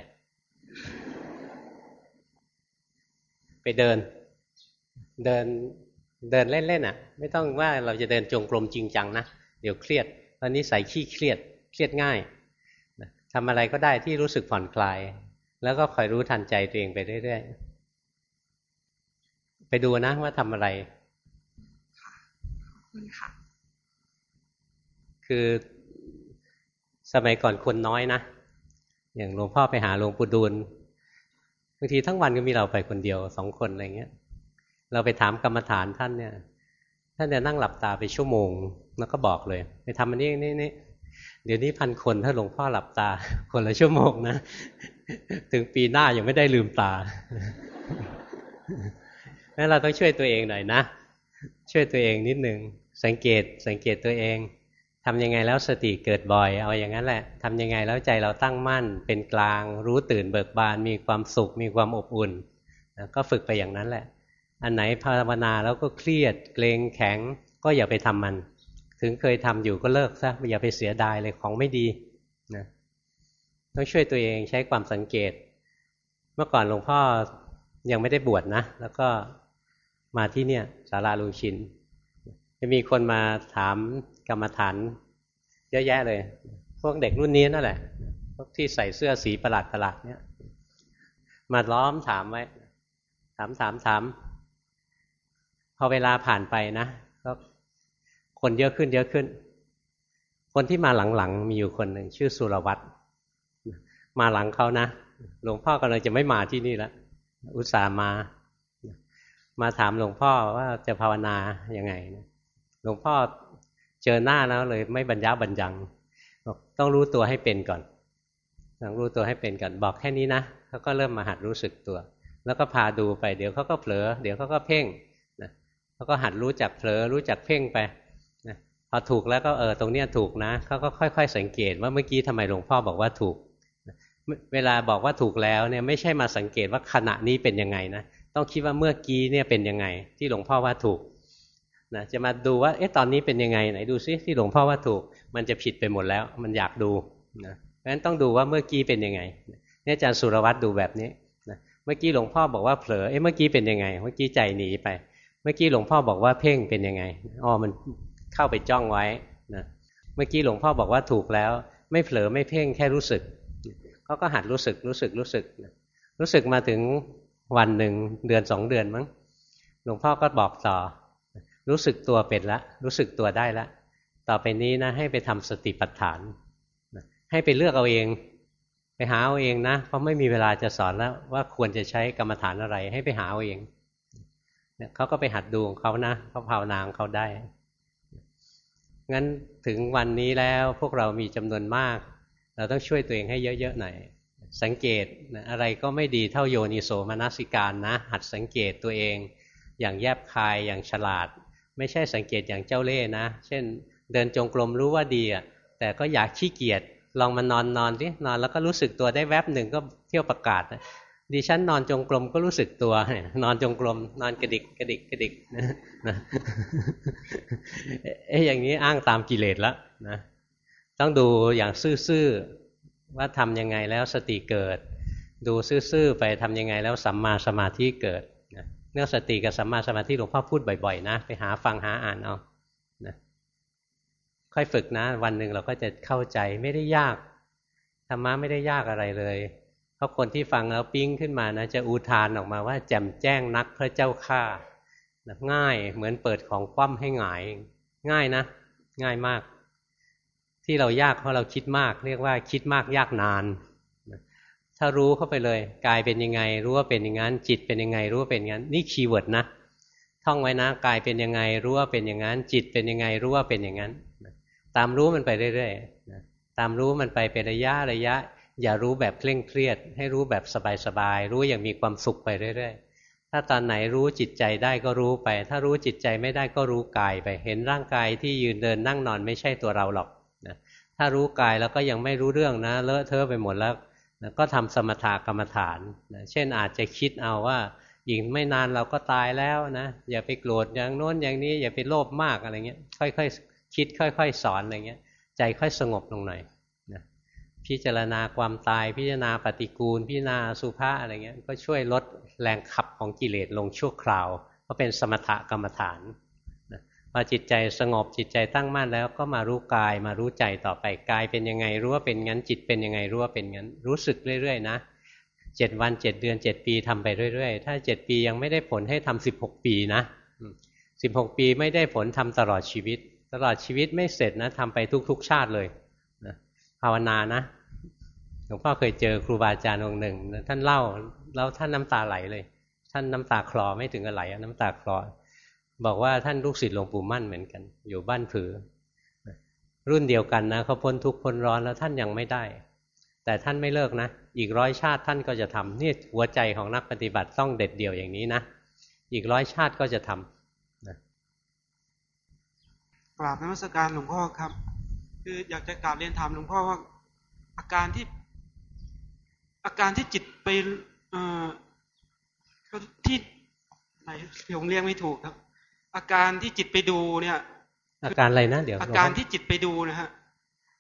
ไปเดิน เดิน เดินเล่นๆอะ ไม่ต้องว่าเราจะเดินจงกรมจริงจังนะเดี๋ยวเครียดตอนนี้ใส่ขี้เครียดเครียดง่ายทำอะไรก็ได้ที่รู้สึกผ่อนคลาย แล้วก็คอยรู้ทันใจตัวเองไปเรื่อยๆ ไปดูนะว่าทำอะไรค่ะคุณค่ะคือสมัยก่อนคนน้อยนะ อย่างหลวงพ่อไปหาหลวงปู่ดูลบางทีทั้งวันก็มีเราไปคนเดียวสองคนอะไรเงี้ย เราไปถามกรรมฐานท่านเนี่ย ท่านจะนั่งหลับตาไปชั่วโมง แล้วก็บอกเลย ไปทำอันนี้นี่นี่เดี๋ยวนี้พันคนถ้าหลวงพ่อหลับตา คนละชั่วโมงนะ ถึงปีหน้ายังไม่ได้ลืมตางั้นเราต้องช่วยตัวเองหน่อยนะ ช่วยตัวเองนิดหนึ่งสังเกตสังเกตตัวเองทำยังไงแล้วสติเกิดบ่อย เอาอย่างนั้นแหละทำยังไงแล้วใจเราตั้งมั่น เป็นกลาง รู้ตื่นเบิกบาน มีความสุข มีความอบอุ่น ก็ฝึกไปอย่างนั้นแหละ อันไหนภาวนาแล้วก็เครียดเกรงแข็งก็อย่าไปทำมัน ถึงเคยทำอยู่ก็เลิกซะอย่าไปเสียดายเลยของไม่ดีนะต้องช่วยตัวเองใช้ความสังเกต เมื่อก่อนหลวงพ่อยังไม่ได้บวชนะ แล้วก็มาที่เนี่ยสาราลุงชินจะมีคนมาถามกรรมฐานเยอะแยะเลย พวกเด็กรุ่นนี้นั่นแหละพวกที่ใส่เสื้อสีประหลาดประหลาดเนี่ย มาล้อมถามไว้ ถามถามถาม พอเวลาผ่านไปนะก็คนเยอะขึ้นเยอะขึ้น คนที่มาหลังๆมีอยู่คนหนึ่งชื่อสุรวัตรมาหลังเขานะหลวงพ่อกำลังจะไม่มาที่นี่แล้วอุตส่าห์มา มาถามหลวงพ่อว่าจะภาวนาย่างไงหลวงพ่อเจอหน้าแล้วเลยไม่บรรยาบรรยังบอกต้องรู้ตัวให้เป็นก่อนต้องรู้ตัวให้เป็นก่อนบอกแค่นี้นะเขาก็เริ่มมาหัดรู้สึกตัว แล้วก็พาดูไปเดี๋ยวเขาก็เผลอ เดี๋ยวเขาก็เพ่ง นะเขาก็หัดรู้จักเผลอรู้จักเพ่งไปนะพอถูกแล้วก็เออตรงเนี้ยถูกนะเขาก็ค่อย ๆ สังเกตว่าเมื่อกี้ทำไมหลวงพ่อบอกว่าถูก เวลาบอกว่าถูกแล้วเนี่ยไม่ใช่มาสังเกตว่าขณะนี้เป็นยังไงนะต้องคิดว่าเมื่อกี้เนี่ยเป็นยังไง ที่หลวงพ่อว่าถูกนะจะมาดูว่าเอ๊ะตอนนี้เป็นยังไงไหนดูซิที่หลวงพ่อว่าถูก มันจะผิดไปหมดแล้ว มันอยากดูนะเพราะฉะนั้นต้องดูว่าเมื่อกี้เป็นยังไงเนี่ยอาจารย์สุรวัตรดูแบบนี้นะเมื่อกี้หลวงพ่อบอกว่าเผลอเอ๊ะเมื่อกี้เป็นยังไง เมื่อกี้ใจหนีไป เมื่อกี้หลวงพ่อบอกว่าเพ่งเป็นยังไงอ๋อมันเข้าไปจ้องไว้นะเมื่อกี้หลวงพ่อบอกว่าถูกแล้ว ไม่เผลอไม่เพ่งแค่รู้สึกเขาก็หัดรู้สึกรู้สึกรู้สึกรู้สึกมาถึงวันหนึ่งเดือนสองเดือนมั้งหลวงพ่อก็บอกต่อ รู้สึกตัวเป็นละ รู้สึกตัวได้ละ ต่อไปนี้นะ ให้ไปทำสติปัฏฐานให้ไปเลือกเอาเอง ไปหาเอาเองนะเพราะไม่มีเวลาจะสอนแล้วว่าควรจะใช้กรรมฐานอะไร ให้ไปหาเอาเอง เขาก็ไปหัดดูของเขานะเขาภาวนางเขาได้ งั้นถึงวันนี้แล้วพวกเรามีจำนวนมาก เราต้องช่วยตัวเองให้เยอะๆหน่อยสังเกตอะไรก็ไม่ดีเท่าโยนิโสมนสิการนะ หัดสังเกตตัวเอง อย่างแยบคายอย่างฉลาด ไม่ใช่สังเกตอย่างเจ้าเล่ห์นะ เช่น เดินจงกรมรู้ว่าดีอะแต่ก็อยากขี้เกียจลองมานอนนอนสินอนแล้วก็รู้สึกตัวได้แวบหนึ่งก็เที่ยวประกาศ ดิฉันนอนจงกรมก็รู้สึกตัวนอนจงกรมนอนกระดิกกระดิกกระดิกนะเอ๊ะอย่างนี้อ้างตามกิเลสแล้วนะต้องดูอย่างซื่อๆว่าทำยังไงแล้วสติเกิด ดูซื่อๆไปทำยังไงแล้วสัมมาสมาธิเกิดเรื่องสติกับสัมมาสมาธิหลวงพ่อพูดบ่อยๆ นะ ไปหาฟังหาอ่านเอานะค่อยฝึกนะ วันหนึ่งเราก็จะเข้าใจไม่ได้ยากธรรมะไม่ได้ยากอะไรเลย ราะคนที่ฟังแล้วปิ้งขึ้นมานะจะอุทานออกมาว่าแจ่มแจ้งนักพระเจ้าข้าง่ายเหมือนเปิดของคว่ำให้หงาย ง่ายนะ ง่ายมาก ที่เรายากเพราะเราคิดมาก เรียกว่าคิดมากยากนาน ถ้ารู้เข้าไปเลยกายเป็นยังไง รู้ว่าเป็นอย่างนั้น จิตเป็นยังไง รู้ว่าเป็นอย่างนั้น นี่คีย์เวิร์ดนะท่องไว้นะกายเป็นยังไง รู้ว่าเป็นอย่างนั้น จิตเป็นยังไง รู้ว่าเป็นอย่างนั้น ตามรู้มันไปเรื่อยๆตามรู้มันไปเป็นระยะระยะ อย่ารู้แบบเคร่งเครียด ให้รู้แบบสบายๆรู้อย่างมีความสุขไปเรื่อยๆ ถ้าตอนไหนรู้จิตใจได้ก็รู้ไป ถ้ารู้จิตใจไม่ได้ก็รู้กายไป เห็นร่างกายที่ยืนเดินนั่งนอนไม่ใช่ตัวเราหรอกนะถ้ารู้กายแล้วก็ยังไม่รู้เรื่องนะเลอะเทอะไปหมดแล้วนะก็ทำสมถกรรมฐานนะเช่นอาจจะคิดเอาว่าอีกไม่นานเราก็ตายแล้วนะอย่าไปโกรธอย่างโน้นอย่างนี้อย่าไปโลภมากอะไรเงี้ยค่อยๆคิดค่อย ๆ สอนอะไรเงี้ยใจค่อยสงบลงหน่อย พิจารณาความตาย พิจารณาปฏิกูล พิจารณาสุภาอะไรเงี้ยก็ช่วยลดแรงขับของกิเลสลงชั่วคราว ก็เป็นสมถกรรมฐานพอจิตใจสงบจิตใจตั้งมั่นแล้วก็มารู้กายมารู้ใจต่อไปกายเป็นยังไงรู้ว่าเป็นงั้นจิตเป็นยังไงรู้ว่าเป็นงั้น รู้สึกเรื่อยๆนะเจ็ดวันเจ็ดเดือนเจ็ดปีทำไปเรื่อยๆ ถ้าเจ็ดปียังไม่ได้ผลให้ทำสิบหกปีนะสิบหกปีไม่ได้ผลทำตลอดชีวิต ตลอดชีวิตไม่เสร็จนะทำไปทุก ๆ ชาติเลยภาวนานะ หลวงพ่อเคยเจอครูบาอาจารย์องค์หนึ่ง ท่านเล่าแล้วท่านน้ำตาไหลเลย ท่านน้ำตาคลอไม่ถึงกับไหลน้ำตาคลอ บอกว่าท่านลูกศิษย์หลวงปู่มั่นเหมือนกัน อยู่บ้านผือ รุ่นเดียวกันนะเขาพ้นทุกข์พ้นร้อนแล้วท่านยังไม่ได้ แต่ท่านไม่เลิกนะ อีกร้อยชาติท่านก็จะทำนี่หัวใจของนักปฏิบัติต้องเด็ดเดี่ยวอย่างนี้นะอีกร้อยชาติก็จะทำนะกราบนมัสการหลวงพ่อครับ คืออยากจะกราบเรียนถามหลวงพ่อว่าอาการที่ อาการที่จิตไปเอ่อที่ไหนผมเรียกไม่ถูกครับ อาการที่จิตไปดูเนี่ย อาการอะไรนะเดี๋ยวอาการที่จิตไปดูนะฮะ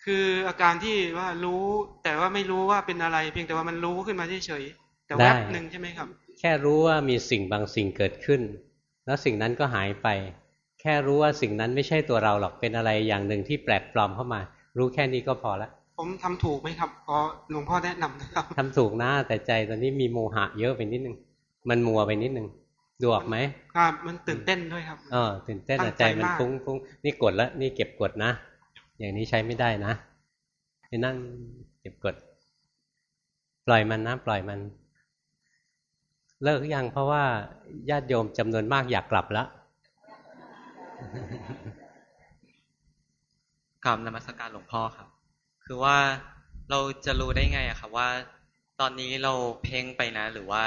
คืออาการที่ว่ารู้แต่ว่าไม่รู้ว่าเป็นอะไร เพียงแต่ว่ามันรู้ขึ้นมาเฉยๆแต่แวบหนึ่งใช่ไหมครับ แค่รู้ว่ามีสิ่งบางสิ่งเกิดขึ้น แล้วสิ่งนั้นก็หายไป แค่รู้ว่าสิ่งนั้นไม่ใช่ตัวเราหรอกเป็นอะไรอย่างหนึ่งที่แปลกปลอมเข้ามา รู้แค่นี้ก็พอละ ผมทำถูกไหมครับขอหลวงพ่อแนะนำนะครับทำถูกนะแต่ใจตอนนี้มีโมหะเยอะไปนิดนึง มันมัวไปนิดนึงดูออกไหมครับ มันตื่นเต้นด้วยครับอ๋อตื่นเต้นใจมันฟุ้งฟุ้งนี่กดแล้วนี่เก็บกดนะ อย่างนี้ใช้ไม่ได้นะไปนั่งเก็บกด ปล่อยมันนะปล่อยมัน เลิกยังเพราะว่าญาติโยมจำนวนมากอยากกลับแล้วกราบนมัสการหลวงพ่อครับ คือว่าเราจะรู้ได้ไงอะครับว่า ตอนนี้เราเพ่งไปนะ หรือว่า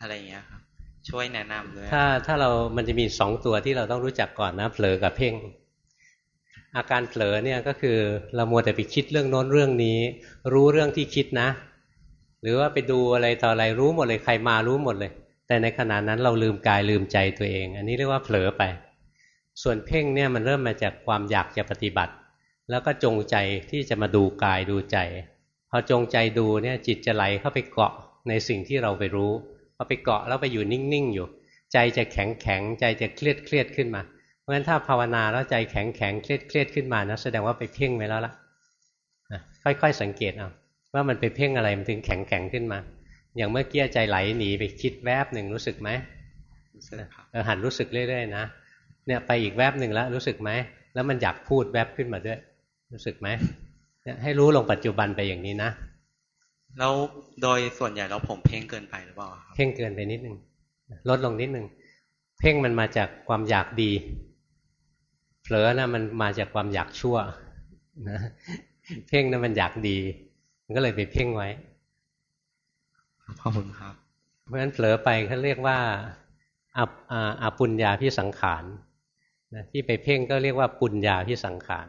อะไรเงี้ยครับช่วยแนะนำด้วยถ้าถ้าเรามันจะมีสองตัวที่เราต้องรู้จักก่อนนะเผลอกับเพ่ง อาการเผลอเนี่ยก็คือเรามัวแต่ไปคิดเรื่องโน้นเรื่องนี้ รู้เรื่องที่คิดนะ หรือว่าไปดูอะไรต่ออะไรรู้หมดเลยใครมารู้หมดเลย แต่ในขณะนั้นเราลืมกายลืมใจตัวเอง อันนี้เรียกว่าเผลอไป ส่วนเพ่งเนี่ยมันเริ่มมาจากความอยากจะปฏิบัติ แล้วก็จงใจที่จะมาดูกายดูใจ พอจงใจดูเนี่ยจิตจะไหลเข้าไปเกาะในสิ่งที่เราไปรู้พอไปเกาะแล้วไปอยู่นิ่งๆอยู่ ใจจะแข็งแข็งใจจะเครียดเครียดขึ้นมาราะฉะนั้นถ้าภาวนาแล้วใจแข็งแข็งเครียดเครียดขึ้นมานะแสดงว่าไปเพ่งไว้แล้วล่ะค่อยๆสังเกตเอาว่ามันไปเพ่งอะไรมันถึงแข็งแข็งขึ้นมา อย่างเมื่อกี้ใจไหลหนีไปคิดแวบหนึ่งรู้สึกไหมรู้สึกครับหันรู้สึกเรื่อยๆนะเนี่ยไปอีกแวบหนึ่งแล้วรู้สึกไหมแล้วมันอยากพูดแวบขึ้นมาด้วย รู้สึกไหมเนี่ยให้รู้ลงปัจจุบันไปอย่างนี้นะแล้วโดยส่วนใหญ่แล้วผมเพ่งเกินไปหรือเปล่าเพ่งเกินไปนิดนึงลดลงนิดนึงเพ่งมันมาจากความอยากดีเผลอนะมันมาจากความอยากชั่วนะเพ่งนะมันอยากดี มันก็เลยไปเพ่งไว้ขอบคุณครับ เพราะฉะนั้นเผลอไปเขาเรียกว่าอาอาปุญญาพิสังขารนะที่ไปเพ่งก็เรียกว่าปุญญาพิสังขาร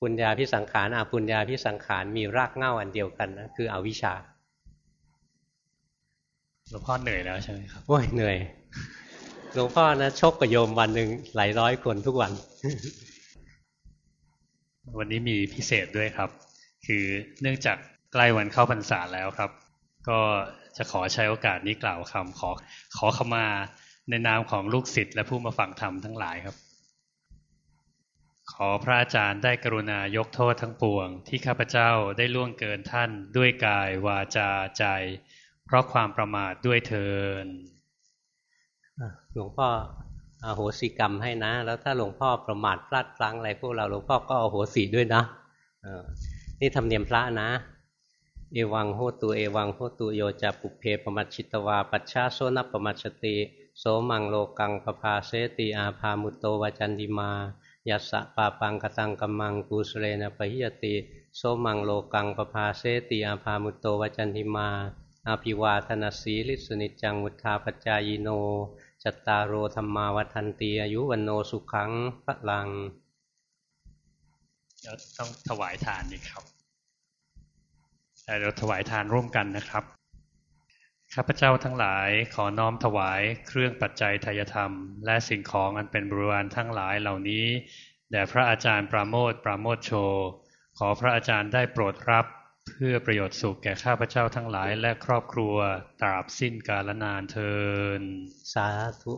ปุญญาพิสังขารอาปุญญาพิสังขารมีรากเหง้าอันเดียวกันนะคืออวิชชาหลวงพ่อเหนื่อยแล้วใช่ไหมครับโอ้ยเหนื่อยหลวงพ่อนะชกกับโยมวันหนึ่งหลายร้อยคนทุกวัน วันนี้มีพิเศษด้วยครับ คือเนื่องจากใกล้วันเข้าพรรษาแล้วครับ ก็จะขอใช้โอกาสนี้กล่าวคำขอขอขมาในนามของลูกศิษย์และผู้มาฟังธรรมทั้งหลายครับ ขอพระอาจารย์ได้กรุณายกโทษทั้งปวง ที่ข้าพเจ้าได้ล่วงเกินท่านด้วยกายวาจาใจ เพราะความประมาทด้วยเทินหลวงพ่ออาโหสิกรรมให้นะ แล้วถ้าหลวงพ่อประมาทพลาดพลั้งอะไรพวกเราหลวงพ่อก็อาโหสิด้วยนะนี่ทำเนียมพระนะ เอวังโหตุเอวังโหตุโยจะปุเพปมัชชิตวา ปัชชาโซนปมัชติ โสมังโลกังปภาเสติอาภามุตโตวจันติมา ยัสสะปาปังกตังกัมมังกุสเรนปะหิยติ โสมังโลกังปภาเสติอาภามุตโตวจันติมาอาภิวาธนาสีลิสนิจังมุทาปจายโนจัตตารโอธรรมาวัฒนตีอายุวันโนสุขังพระลังต้องถวายทานนี่ครับเดี๋ยวถวายทานร่วมกันนะครับ ข้าพเจ้าทั้งหลายขอน้อมถวายเครื่องปัจจัยทายธรรม และสิ่งของอันเป็นบริวารทั้งหลายเหล่านี้แด่พระอาจารย์ปราโมทปราโมทโช ขอพระอาจารย์ได้โปรดรับ เพื่อประโยชน์สุขแก่ข้าพเจ้าทั้งหลายและครอบครัวตราบสิ้นกาลนานเทินสาธุ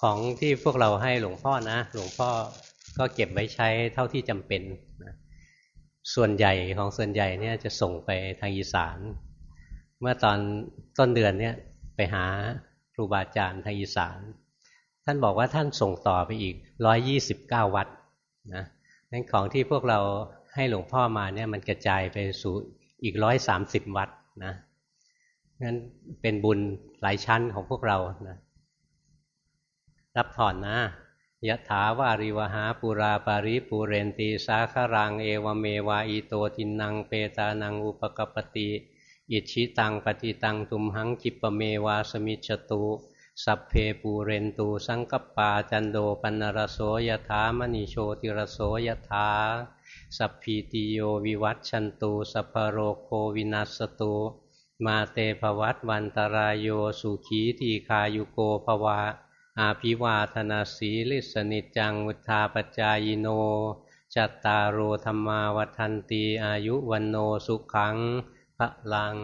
ของที่พวกเราให้หลวงพ่อนะ หลวงพ่อก็เก็บไว้ใช้เท่าที่จำเป็นนะส่วนใหญ่ของส่วนใหญ่เนี่ยจะส่งไปทางอีสาน มื่อตอนต้นเดือนเนี่ยไปหาครูบาอาจารย์ทางอีสาน ท่านบอกว่าท่านส่งต่อไปอีกร้อยยี่สิบเก้าวัดนะนั่นของที่พวกเราให้หลวงพ่อมาเนี่ยมันกระจายไปสู่อีกร้อยสามสิบวัดนะนั้นเป็นบุญหลายชั้นของพวกเรานะรับถอนนะยะถาวาริวหาปุราปาริปูเรนตีสาคารัง เอวเมวาอิโตตินังเปตานังอุปกปติ อิจฉิตังปัตถิตังตุมหัง ขิปปะเมวะ สะมิชฌะตุสัพเพปูเรนตุ สังกัปปาจันโท ปัณณะระโส ยะถา มะณิ โชติระโส ยะถาสัพพีติโยวิวัชชันตุ สัพพะโรโควินัสสะตุ มาเต ภะวัตวันตะราโยสุขีทีฆายุโก ภะวะอะภิวาทะนะสีลิสสะ นิจจังวุฑฒาปะจายิโน จัตตาโรธรรมาวันตีอายุวันโนสุขัง พระลัง